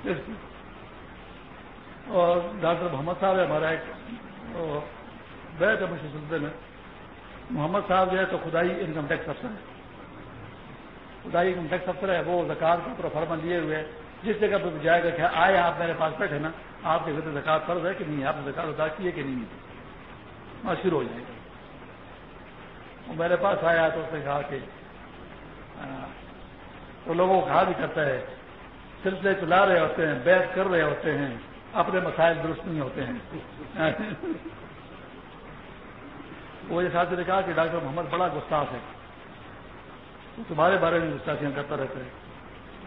ہے اور ڈاکٹر محمد صاحب ہے ہمارا ایک بیٹھ ہے مجھے سلسلے میں۔ محمد صاحب جو ہے تو خدائی انکم ٹیکس افسر ہے خدائی انکم ٹیکس افسر ہے وہ زکات کا پورا فرما لیے ہوئے جس جگہ پہ جائے گا کہ آئے آپ میرے پاس بیٹھے نا آپ کے ذریعے زکات فرض ہے کہ نہیں؟ آپ نے زکات ادا کی ہے کہ نہیں؟ وہاں شروع ہو جائے گا وہ میرے پاس آیا تو اس نے کہا کہ تو لوگوں کو کہا بھی کرتا ہے، سلسلے چلا رہے ہوتے ہیں بیت کر رہے ہوتے ہیں، اپنے مسائل درست نہیں ہوتے ہیں۔ وہ یہ ساتھ نے کہا کہ ڈاکٹر محمد بڑا گستاخ ہے۔ وہ تمہارے بارے میں گستاخیاں کرتا رہتا ہے۔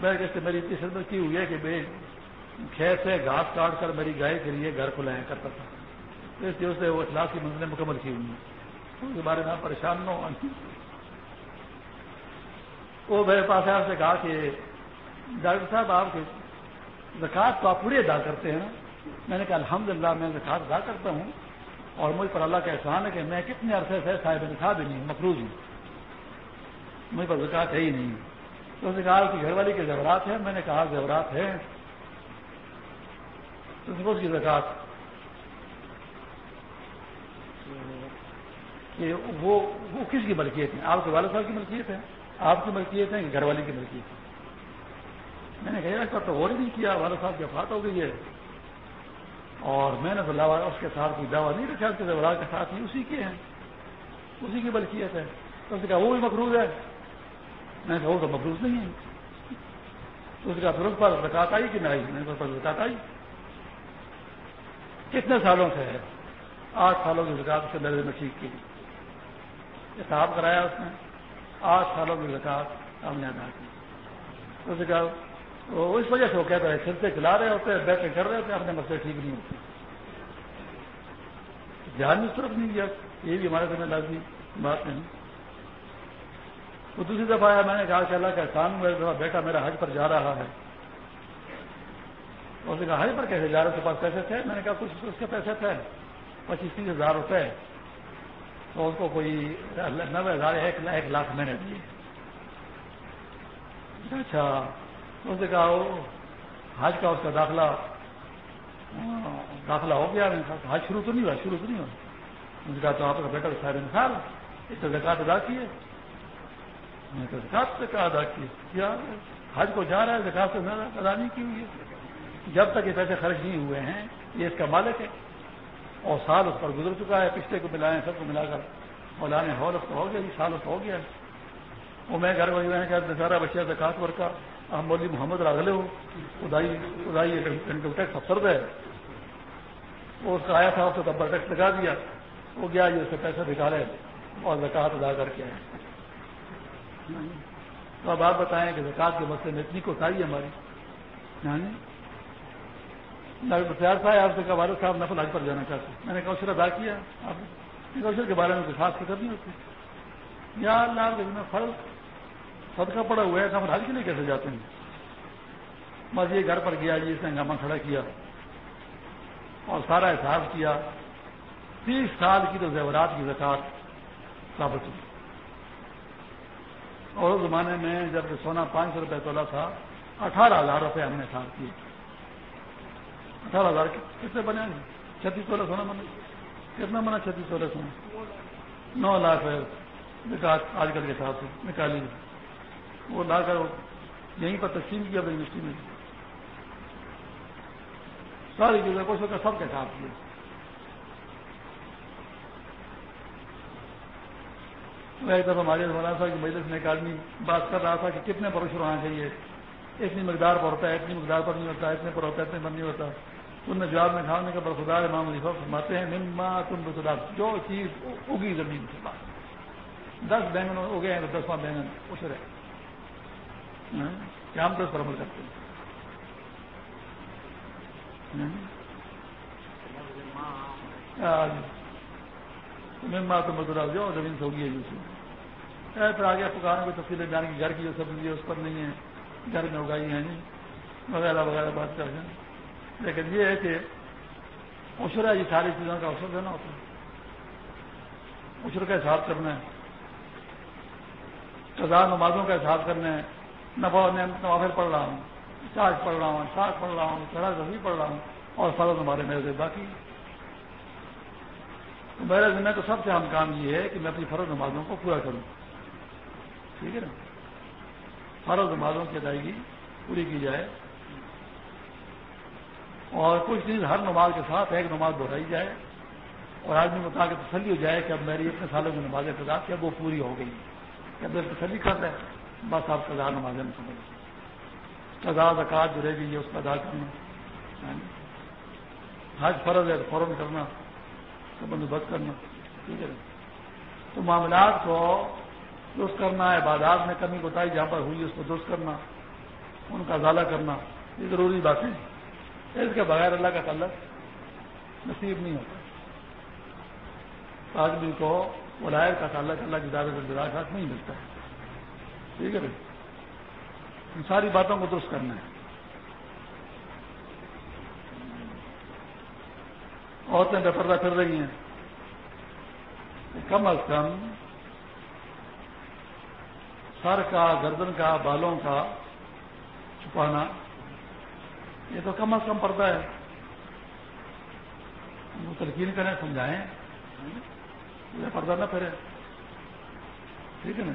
میں کہتے میری اتنی خدمت کی ہوئی ہے کہ میں کھیت سے گھاس کاٹ کر میری گائے کے لیے گھر کھلایا کرتا تھا۔ اس لیے سے وہ اخلاق کی منزلیں مکمل کی ہوئی ہیں۔ اس کے بارے میں آپ پریشان نہ ہو وہ میرے پاس آپ سے کہا کہ ڈاکٹر صاحب، آپ کے زکات تو آپ پورے ادا کرتے ہیں نا؟ میں نے کہا، الحمدللہ، میں زکات ادا کرتا ہوں اور مجھ پر اللہ کا احسان ہے کہ میں کتنے عرصے سے صاحب دکھا بھی نہیں مفروض ہوں۔ مجھ پر زکات ہے ہی نہیں۔ تو اس نے کہا کہ گھر والی کے زیورات ہیں؟ میں نے کہا، زیورات ہیں۔ تو کی زکات۔ کہ وہ کس کی ملکیت ہے آپ کے والد صاحب کی ملکیت ہے آپ کی ملکیت ہے کہ گھر والی کی ملکیت ہے میں نے کہا اس تو غور ہی نہیں کیا، والد صاحب کی افات ہو گئی ہے۔ اور میں نے اللہ اس کے ساتھ کوئی دعویٰ نہیں رکھا اس کے زبرات کے ساتھ ہی اسی کے ہیں۔ اسی کی بلکیت ہے۔ تو اس نے کہا، وہ بھی مقروض ہے۔ میں نے کہا، وہ تو مقروض نہیں ہے۔ تو اس کا پھر اس پر زکات آئی کہ نہیں میں نے اس پر زکات آئی۔ کتنے سالوں سے ہے؟ آٹھ سالوں کی زکات سے درجے میں ٹھیک کی حساب کرایا اس نے۔ آٹھ سالوں کی زکات ہم نے ادا کی۔ اس نے کہا، وہ اس وجہ سے وہ کہتا ہے، سلسلے چلا رہے ہوتے ہیں، بیٹھے کر رہے ہوتے ہیں، اپنے مسئلے ٹھیک نہیں ہوتے۔ دھیان اس طرف نہیں دیا یہ بھی ہمارے ذمہ لازمی بات نہیں۔ وہ دوسری دفعہ آیا، میں نے کہا کہ اللہ کا احسان دفعہ بیٹا میرا حج پر جا رہا ہے۔ اس نے کہا حج پر کیسے جا رہے اس کے پاس پیسے تھے؟ میں نے کہا، کچھ اس کے پیسے تھے۔ پچیس تیس ہزار روپے۔ تو اس کو کوئی نوے ہزار، ایک لاکھ میں نے دیے۔ اچھا اس نے کہا حج کا اس کا داخلہ داخلہ ہو گیا۔ حج شروع تو نہیں ہوا، شروع تو نہیں ہوا۔ نے کہا، تو آپ کا بیٹا سارے مثال اس کا زکات ادا کیے۔ زکات سے کہا ادا کیے؟ حج کو جا رہا ہے زکات سے ادا نہیں کی ہوئی ہے۔ جب تک یہ پیسے خرچ نہیں ہوئے ہیں، یہ اس کا مالک ہے۔ اور سال اس پر گزر چکا ہے، پچھلے کو ملائے سب کو ملا کر۔ مولانا ہال اس کو ہو گیا سال اس کو ہو گیا۔ وہ میں گھر میں نے کہا سارا بچہ زکات ورکا۔ ہم بولی محمد راغلے ہو۔ خدائی خدائی انکم ٹیکس افسر ہے۔ وہ اس کا آیا تھا، اس کو ڈبر ٹیکس لگا دیا۔ وہ گیا، یہ اس سے پیسے نکالے اور زکات ادا کر کے آئے۔ تو اب آپ بتائیں کہ زکات کے مسئلے میں اتنی کوتاہی ہے ہماری۔ یعنی ڈاکٹر پیار صاحب، آپ سے کہا، والد صاحب نفل حج پر جانا چاہتے میں نے کوشر ادا کیا آپ کوشر کے بارے میں کوئی خاص فکر نہیں ہوتی. یا اللہ میں فرض صدقہ پڑا ہوا ہے نفل حج کے لیے کیسے جاتے ہیں؟ بس یہ گھر پر گیا جی اس نے ہنگامہ کھڑا کیا اور سارا احساس کیا۔ تیس سال کی تو زیورات کی زکات ثابت ہوئی۔ اور اس زمانے میں جب سونا پانچ سو روپئے تولا تھا، اٹھارہ ہزار روپے ہم نے صاف کیے۔ اٹھارہ ہزار کتنے بنے چھتیس تولہ سونا بنا کتنا بنا چھتیس تولہ سونا؟ نو لاکھ زکات آج کل کے حساب سے نکالی۔ وہ لا کر یہیں پر تقسیم کیا یونیورسٹی میں ساری چیزیں کچھ کا سب کے ساتھ کیا ایک دفعہ ہمارے مولانا صاحب کی مجلس میں ایک آدمی بات کر رہا تھا کہ کتنے پر شروع ہونا چاہیے؟ اتنی مقدار پر ہوتا ہے، اتنی مقدار پر نہیں ہوتا، اتنے پر ہوتا ہے، اتنے پر نہیں ہوتا۔ ان نے جواب میں کھانے کا برخدار امام علی فرماتے ہیں نما تم بخدار جو چیز اگی زمین سے بات۔ دس بینگن ہو گئے ہیں تو دسواں بینگن اس رہے ہاں؟ کیا ہم تو اس پر عمل کرتے ہیں۔ ماں تو مزدور جو زمین سے ہوگی ہے پھر آگے پکانے کو تفصیلیں جانے کی، گھر کی جو سبزی ہے اس پر نہیں ہے، گھر میں اگائی ہیں جی وغیرہ وغیرہ بات کر رہے ہیں۔ لیکن یہ ہے کہ عشر ہے یہ ساری چیزوں کا اوسر دینا ہوتا ہے۔ عشر کا حساب کرنا ہے۔ قضا نمازوں کا حساب کرنا ہے۔ نوافر پڑھ رہا ہوں چاش پڑھ رہا ہوں شاخ پڑھ رہا ہوں چڑھا زبی پڑھ رہا ہوں اور فرض ہمارے میرے باقی میرے ذمہ تو سب سے اہم کام یہ ہے کہ میں اپنی فرض نمازوں کو پورا کروں۔ ٹھیک ہے نا؟ فرض نمازوں کی ادائیگی پوری کی جائے۔ اور کچھ دن ہر نماز کے ساتھ ایک نماز دہرائی جائے اور آدمی بتا کے تسلی ہو جائے کہ اب میری اتنے سالوں کی نماز اقتدا کی اب وہ پوری ہو گئی۔ کہ اب تسلی کر رہے بس آپ قضا نماز میں سمجھ قضا زکات جو رہ گئی ہے، اس کا ادا کرنا۔ یعنی حج فرض ہے فوراً کرنا بندوبست کرنا۔ ٹھیک ہے۔ تو معاملات کو درست کرنا، عبادات میں کمی کوتاہی جہاں پر ہوئی، اس کو درست کرنا، ان کا ازالہ کرنا، یہ ضروری باتیں ہیں۔ اس کے بغیر اللہ کا تعلق نصیب نہیں ہوتا۔ آدمی کو ولائر کا تعلق اللہ کی زیادہ ساتھ نہیں ملتا۔ ہے ٹھیک ہے بھائی؟ ان ساری باتوں کو درست کرنا ہے۔ عورتیں بے پردہ کر رہی ہیں۔ کم از کم سر کا، گردن کا، بالوں کا چھپانا یہ تو کم از کم پڑتا ہے۔ وہ تلقین کریں، سمجھائیں۔ یہ پردہ نہ پھرے ٹھیک ہے نا؟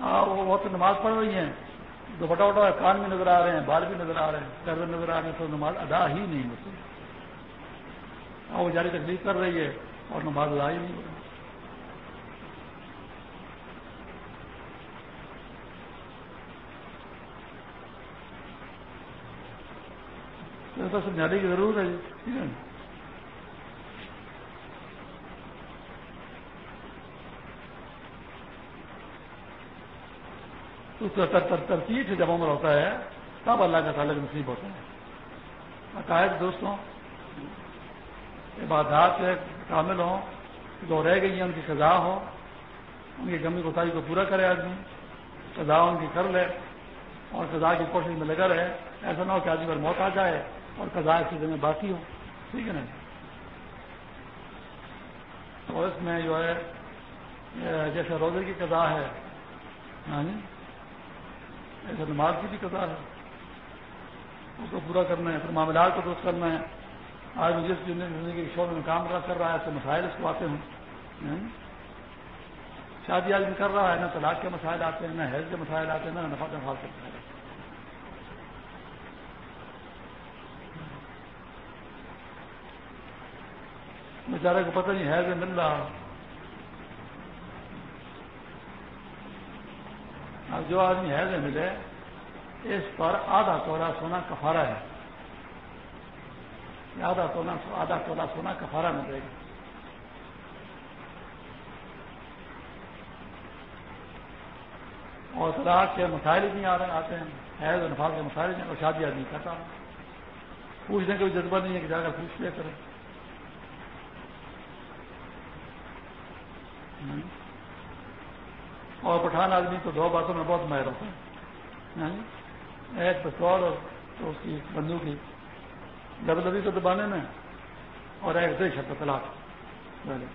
ہاں وہ تو نماز پڑھ رہی ہیں۔ دوپٹا وٹا کان بھی نظر آ رہے ہیں، بال بھی نظر آ رہے ہیں۔ کر نظر آ رہے ہیں، تو نماز ادا ہی نہیں ہوتی۔ ہاں وہ جاری تکلیف کر رہی ہے اور نماز ادا ہی نہیں ہو رہی۔ تو سمجھانے کی ضرورت ہے جی ٹھیک ہے۔ ترتیب سے جب عمر ہوتا ہے، تب اللہ کا تعلق نصیب ہوتا ہے۔ عقائد دوستوں عبادات سے کامل ہوں، جو رہ گئی ہیں، ان کی سزا ہو ان کی کمی کوتاہی کو پورا کرے آدمی۔ سزا ان کی کر لے اور سزا کی کوشش میں لگا رہے۔ ایسا نہ ہو کہ آدمی پر موت آ جائے۔ اور قضاء کی میں باقی ہو ٹھیک ہے نا جی؟ اور اس میں جو ہے، جیسے روزے کی قضا ہے ہاں جی؟ ایسے نماز کی بھی قضا ہے۔ اس کو پورا کرنا ہے، پھر معاملات کو درست کرنا ہے۔ آج مجھے زندگی کے شعبے میں کام کر رہا ہے، تو مسائل اس کو آتے ہیں ہاں جی؟ شادی آدمی کر رہا ہے، نہ طلاق کے مسائل آتے ہیں، نہ حیض کے مسائل آتے ہیں، نہ نفا کے مسائل آتے ہیں۔ بیچارے کو پتہ نہیں ہے کہ مل رہا اب جو آدمی ہے کہ ملے، اس پر آدھا تولا سونا کفارا ہے۔ آدھا تولا آدھا تولا سونا کفارا ملے گا۔ اور طلاق کے مسائل نہیں آ رہے آتے ہیں۔ حیض نفاذ کے مسائل نہیں اور شادی آدمی کرتا پوچھنے کا بھی جذبہ نہیں ہے کہ جا کر پوچھ لے کریں اور پٹھان آدمی تو دو باتوں میں بہت ماہر ہوتا ہے۔ ہاں جی؟ ایک پستول اور تو اس کی بندوق کی۔ لب لبی کو دبانے میں اور ایک دو شبد طلاق۔ ہاں جی؟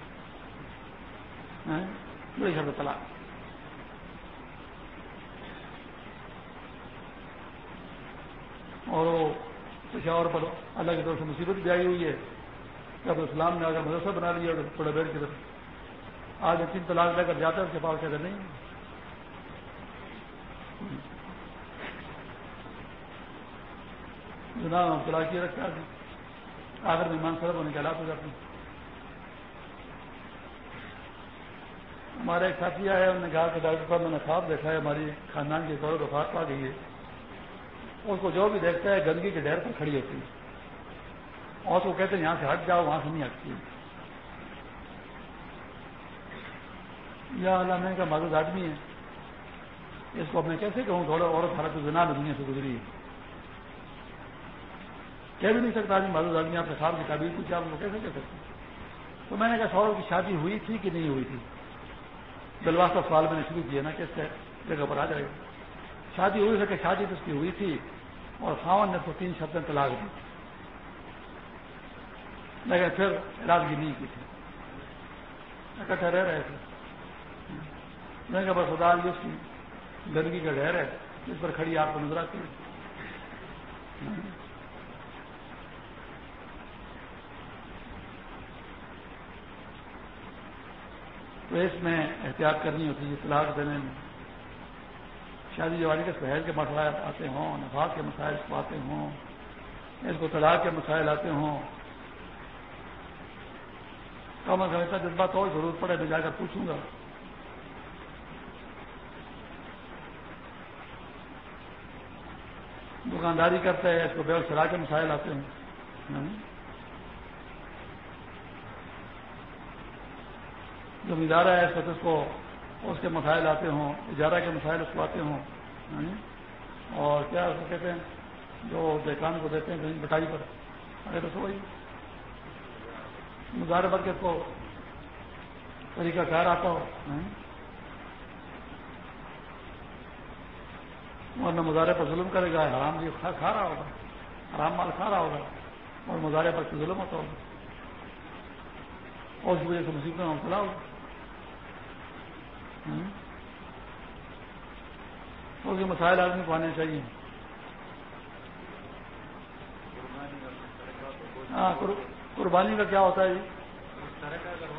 دو شبد طلاق۔ اور وہ پشاور پر اللہ کی طرف سے مصیبت بھی آئی ہوئی ہے۔ کہ اسلام نے اگر مدرسہ بنا لیا بڑے بیڑ کی طرف آج تین طلاق لے کر جاتا ہے، اس کے پاس کہتے نہیں جناب طلاق یہ رکھتا ہے آخر میں ایمان سرب ہونے کے حالات ہو جاتے ہیں۔ ہمارے ایک ساتھی آئے انہوں نے کہا کہ ڈاکٹر صاحب، میں نے خواب دیکھا ہے، ہماری خاندان کی دور وفات پا گئی ہے۔ اس کو جو بھی دیکھتا ہے، گندگی کے ڈیر پر کھڑی ہوتی ہے۔ اور اس کو کہتے ہیں، یہاں سے ہٹ جاؤ، وہاں سے نہیں ہٹتی۔ یا علامہ کا معذوز آدمی ہے۔ اس کو میں کیسے کہوں؟ تھوڑا عورت، حالت زنا دنیا سے گزری ہے۔ کہہ بھی نہیں سکتا آدمی معذوز آدمی آپ کے خواب کی تعبیر پوچھا آپ کو کیسے کہہ سکتے تو میں نے کہا سورو کی شادی ہوئی تھی کہ نہیں ہوئی تھی؟ بلواسا سوال میں نے شروع کیا نا کہ اس جگہ پر آ جائے۔ گا شادی ہوئی سکے شادی تو اس کی ہوئی تھی اور خاون نے تو تین شبد طلاق دی۔ لیکن پھر علاج بھی نہیں کی تھی۔ اکٹھے رہ رہے تھے۔ میں نے کہا بس خدا جی اس کی گندگی کا ڈر ہے جس پر کھڑی آپ کو نظر آتی ہے۔ تو اس میں احتیاط کرنی ہوتی ہے طلاق دینے میں۔ شادی جوانی کے سہیل کے مسائل آتے ہوں، نفاق کے مسائل کو آتے ہوں، اس کو طلاق کے مسائل آتے ہوں۔ کم از کم اتنا جذبہ تو ضرورت پڑے، میں جا کر پوچھوں گا۔ دکانداری کرتے ہیں اس کو بے چلا کے مسائل آتے ہیں۔ ہاں۔ زمیندار ہے، اس وقت اس کو اس کے مسائل آتے ہوں، اجارہ کے مسائل اس کو آتے ہوں۔ ہاں۔ اور کیا اس کو کہتے ہیں؟ جو دیکان کو دیتے ہیں زمین بٹائی پر۔ ارے تو وہی مظاہرے پر کے اس کو طریقہ کار آتا ہو۔ ہاں۔ ورنہ مظاہرے پر ظلم کرے گا، حرام جی بھی کھا رہا ہوگا، حرام مال کھا رہا ہوگا، اور مظاہرے پر ظلم ہوتا ہوگا۔ اور اس وجہ سے مصیبت میں مبتلا ہوگا تو یہ مسائل آدمی کو آنے چاہیے۔ ہاں قربانی کا کیا ہوتا ہے جی؟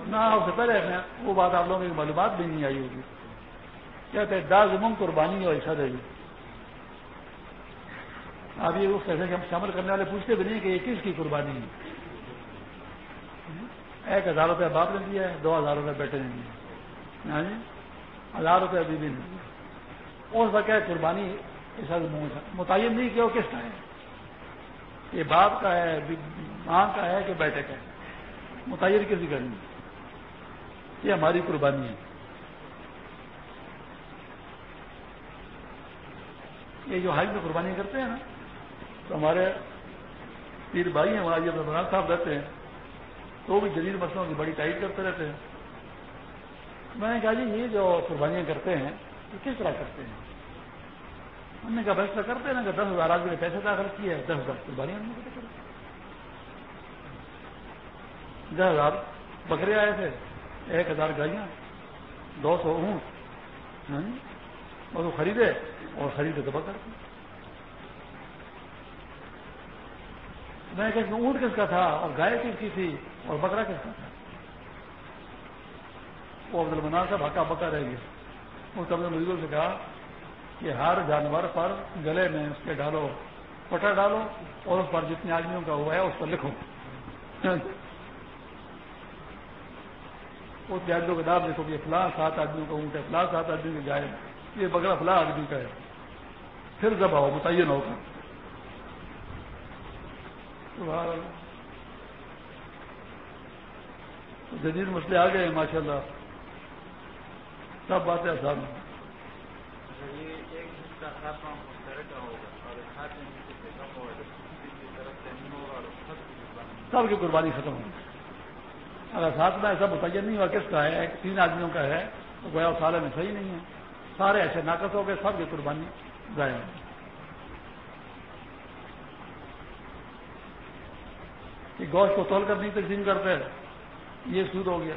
نہ، اس سے پہلے وہ بات آپ لوگوں کی معلومات بھی نہیں آئی ہوگی۔ کہتے ہیں داغ قربانی اور عشد ہے جی. اب یہ اس پیسے ہم شامل کرنے والے پوچھتے بھی نہیں کہ یہ کس کی قربانی ہے۔ ایک ہزار روپیہ باپ نے دیا ہے، دو ہزار روپے بیٹے نے دیا ہاں جی؟ ہزار روپے بیوی نے دیا اور کیا قربانی ایسا متعین نہیں کیا، وہ کس کا ہے؟ یہ باپ کا ہے ماں کا ہے کہ بیٹے کا ہے؟ متعین کسی کا نہیں۔ یہ ہماری قربانی ہے۔ یہ جو حج میں قربانی کرتے ہیں نا تو ہمارے پیر بھائی ہیں، وہاں جب رمضان صاحب رہتے ہیں۔ تو بھی جدید مسئلوں کی بڑی ٹائٹ کرتے رہتے ہیں۔ میں نے کہا جی یہ جو قربانیاں کرتے ہیں، یہ کس طرح کرتے ہیں؟ ہم نے کہا فیصلہ کرتے ہیں۔ نا کہ دس ہزار آدمی نے پیسے داخل کیے دس ہزار قربانیاں دس ہزار بکرے آئے تھے، ایک ہزار گاڑیاں دو سو اونٹ ہاں جی، اور وہ خریدے اور خریدے تو بکر میں کہ اونٹ کس کا تھا اور گائے کس کی تھی اور بکرا کس کا تھا؟ وہ عبد المنان صاحب ہکا بکا رہ گیا۔ اس نے مریضوں سے کہا کہ ہر جانور پر گلے میں اس کے ڈالو، پٹا ڈالو اور اس پر جتنے آدمیوں کا ہوا ہے اس پر لکھو۔ اس آدمیوں کا نام لکھو کہ فلاں سات آدمیوں کا اونٹ ہے، فلاں سات آدمیوں کی گائے یہ بکرا فلاں آدمی کا ہے۔ پھر جب آؤ، متعین ہوگا جدید مسئلے آ گئے ماشاء اللہ سب باتیں آسان سب کی قربانی ختم ہوگی۔ اگر ساتھ میں ایسا متعین نہیں ہوا کس کا ہے؟ تین آدمیوں کا ہے تو گویا سالے میں صحیح نہیں ہے۔ سارے ایسے ناقص ہو گئے سب کی قربانی ضائع ہوگی کہ گوشت کو تول کر نہیں تقسیم کرتے یہ سود ہو گیا۔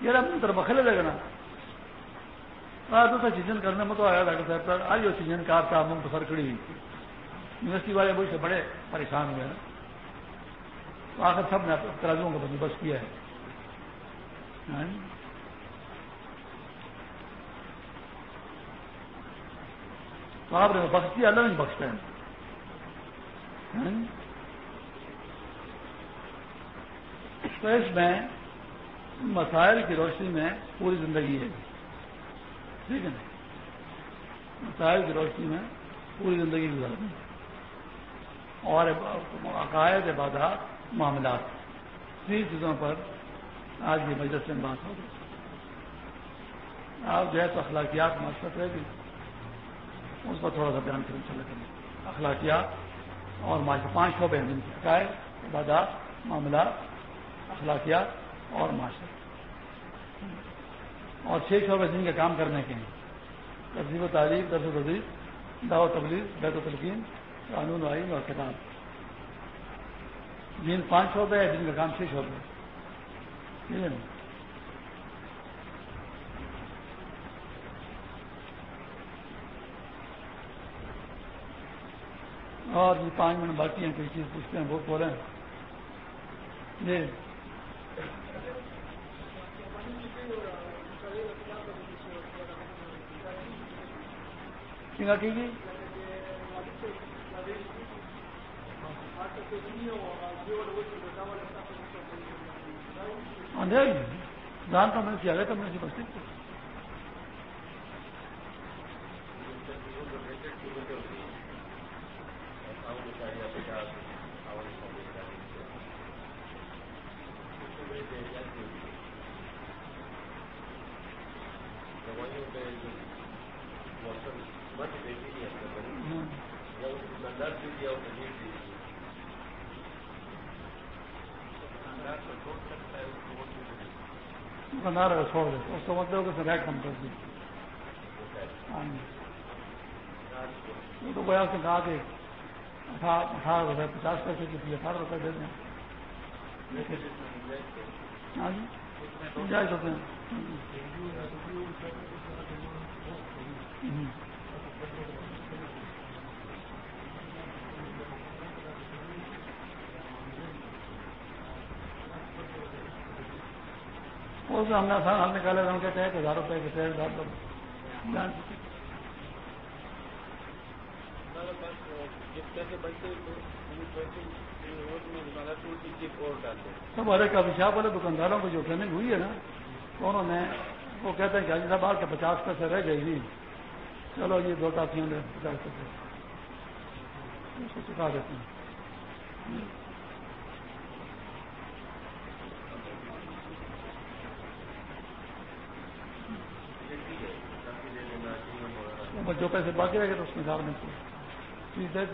یہ اپنی طرف بخلے لگے نا تو سیزن کرنے میں تو آیا ڈاکٹر صاحب آج وہ سیزن کا آپ کا منگ سر کھڑی ہوئی۔ تھی یونیورسٹی والے مجھ سے بڑے پریشان ہوئے ہیں۔ تو آخر سب نے ترازوں کا بندوبست کیا ہے۔ ہاں جی۔ تو آپ نے بخش دیا اللہ نہیں بخشتے ہیں ہاں؟ تو اس میں مسائل کی روشنی میں پوری زندگی ہے۔ ٹھیک ہے نا؟ مسائل کی روشنی میں پوری زندگی گزارنی اور عقائد عبادات معاملات۔ تین چیزوں پر آج کی مجلس میں بات ہوگی آپ جو ہے تو اخلاقیات معاشرت رہے گی۔ اس پر تھوڑا سا بیان کریں چلے کریں۔ اخلاقیات اور پانچ سو بہن عقائد، عبادات، معاملات اخلاقیات اور معاشرت اور چھ شعبے دن کے کام کرنے کے ہیں۔ تہذیب و تعلیم درس و تدریس دعو تبلیغ، بیت و تلقین، قانون آئین اور کتاب دن پانچ شعبے ہے دن کا کام چھ شعبے۔ ہے۔ اور یہ پانچ منٹ باقی ہیں، کوئی چیز پوچھتے ہیں، بہت بولے جی جی جان تو میں نے کیا گیا تھا میں نے بس بنا رہے چھوڑ دے۔ اس کو مطلب کہ ریٹ کم کر ہاں جی۔ تو کوئی سے کہا کہ اٹھارہ روپئے پچاس پیسے کی تھی، اٹھارہ روپئے دے دیں۔ ہاں جی۔ جائز ہوتے ہیں۔ ہاں جی۔ ہاں جی۔ اس میں ہم نے آسان حل نکالے ہم کہتے ہیں کہ ہزار روپئے کے تیز ہزار روپئے جان چکے سب ارے کا پیشاب والے دکانداروں کو جو ٹریننگ ہوئی ہے نا انہوں نے وہ کہتے ہیں کہ حاجی صاحب کے پچاس پیسے رہ گئے جی چلو یہ دو ٹاپیاں لے پچاس پیسے۔ اس کو چکا دیتے ہیں۔ جو پیسے باقی رہ گئے تو اس میں ڈالنے کو ٹھیک ہے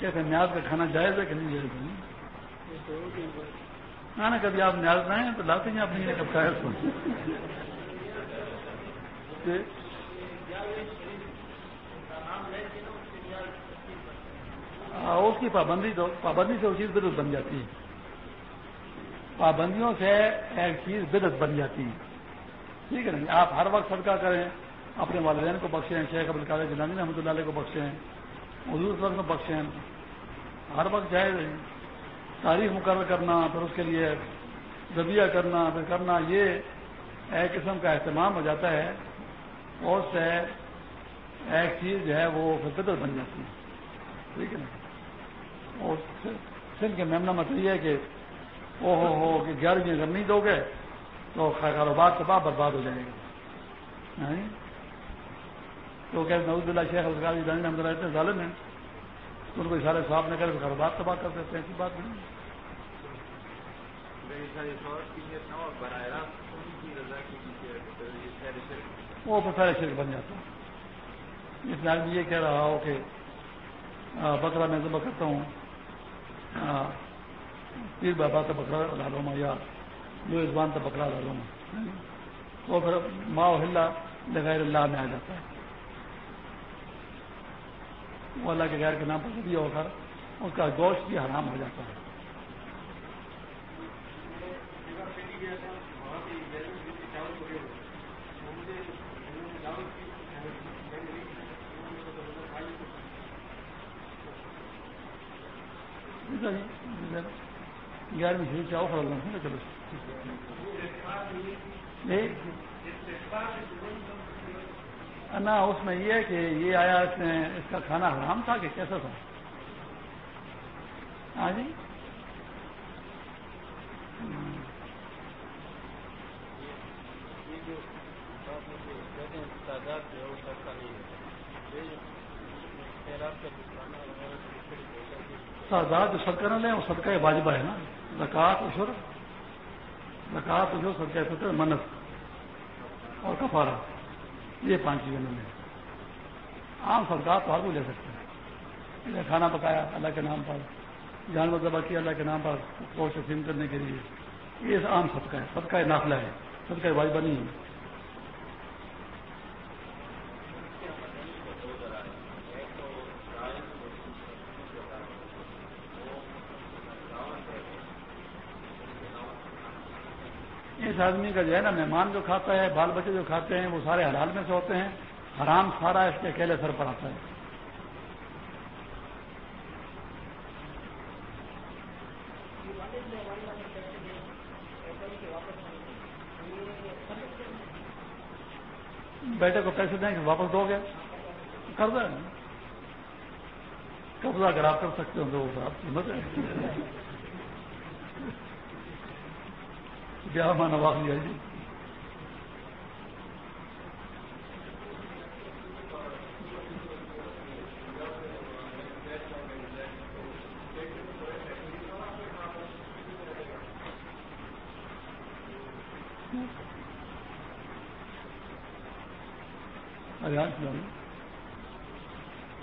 کہتے ہیں؟ نیاز کا کھانا جائز ہے کہ نہیں جائز ہے؟ ہاں نا کبھی آپ نیاز لائیں تو لاتے ہیں اپنی کب کا ہاں، اس کی پابندی تو پابندی سے وہ چیز بدت بن جاتی ہے۔ پابندیوں سے ایک چیز بدت بن جاتی ہے۔ ٹھیک ہے نا؟ آپ ہر وقت صدقہ کریں، اپنے والدین کو بخشیں، شیخ ابل قادر جنانی رحمۃ اللہ علیہ کو بخشیں، حضور صلی کو بخشیں۔ ہر وقت جائز تاریخ مقرر کرنا، پھر اس کے لیے ذبیہ کرنا، پھر کرنا، یہ ایک قسم کا اہتمام ہو جاتا ہے۔ اور سے ایک چیز جو ہے وہ بدل بن جاتی ہے۔ ٹھیک ہے نا؟ اور سندھ کے میمنا مت یہ ہے کہ او ہو ہو کہ گیارہویں جی اگر نہیں دو گے تو کاروبار تباہ برباد ہو جائے گا تو کہ نوز اللہ شیخ الزار جانی احمد اللہ اتنے ظالم ہیں۔ ان کو اشارے صاحب نے کرے کاروبار تباہ کر دیتے ہیں، ایسی بات نہیں وہ سارے شرک بن جاتا ہے اس میں یہ کہہ رہا ہو کہ بکرا میں ذبح کرتا ہوں۔ پیر بابا تو بکرا ڈالو میں یا جو ازبان تو بکرا ڈالو میں۔ وہ پھر ماں ہلا لغیر اللہ میں آ جاتا ہے۔ وہ اللہ کے غیر کے نام پر بھی ہو کر اس کا گوشت بھی حرام ہو جاتا ہے۔ گیارہویں شریف چاہو خراب لگا چلو نہ اس میں یہ ہے کہ یہ آیا اس کا کھانا حرام تھا کہ کیسا تھا؟ ہاں جی؟ تعداد جو صدقہ نہ لیں، وہ صدقہ واجبہ ہے نا۔ زکات اشور زکات اشور صدقہ فطر منت اور کفارہ۔ یہ پانچ چیزیں لیں۔ عام صدقات تو ہر کو لے سکتے ہیں کھانا پکایا، اللہ کے نام پر۔ جانور ذبح کیا اللہ کے نام پر۔ کوش تقسیم کرنے کے لیے۔ یہ عام صدقہ ہے۔ صدقہ نافلہ ہے۔ صدقہ واجبہ نہیں ہے اس آدمی کا جو ہے نا مہمان جو کھاتا ہے، بال بچے جو کھاتے ہیں، وہ سارے حلال میں سے ہوتے ہیں۔ حرام سارا اس کے اکیلے سر پر آتا ہے۔ بیٹے کو پیسے دیں کہ واپس دو گے۔ کر دیں قبضہ اگر آپ کر سکتے ہوں تو آپ کی مت ہے۔ کیا مانا واقعی ہے جی۔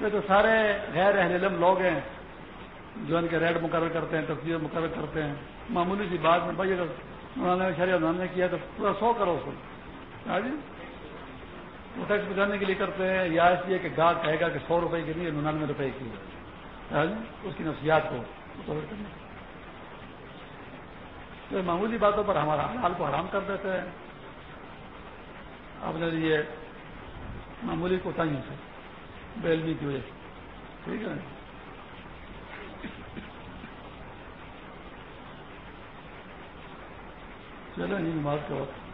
یہ تو سارے غیر اہل علم لوگ ہیں جو ان کے ریٹ مقرر کرتے ہیں تصویر مقرر کرتے ہیں۔ معمولی سی بات میں بھائی اگر انہوں نے شریعت انہوں نے کیا تو پورا سو کرو اس کو وہ ٹیکس بچانے کے لیے کرتے ہیں یا اس لیے کہ گاہک کہے گا کہ سو روپئے کی نہیں ننانوے روپئے کی۔ اس کی نفسیات کو تو معمولی باتوں پر ہمارا حال کو حرام کر دیتے ہیں۔ اپنے لیے معمولی کوتاہیوں سے بیلمی کی وجہ سے۔ ٹھیک ہے چلے نہیں نماز کے وقت۔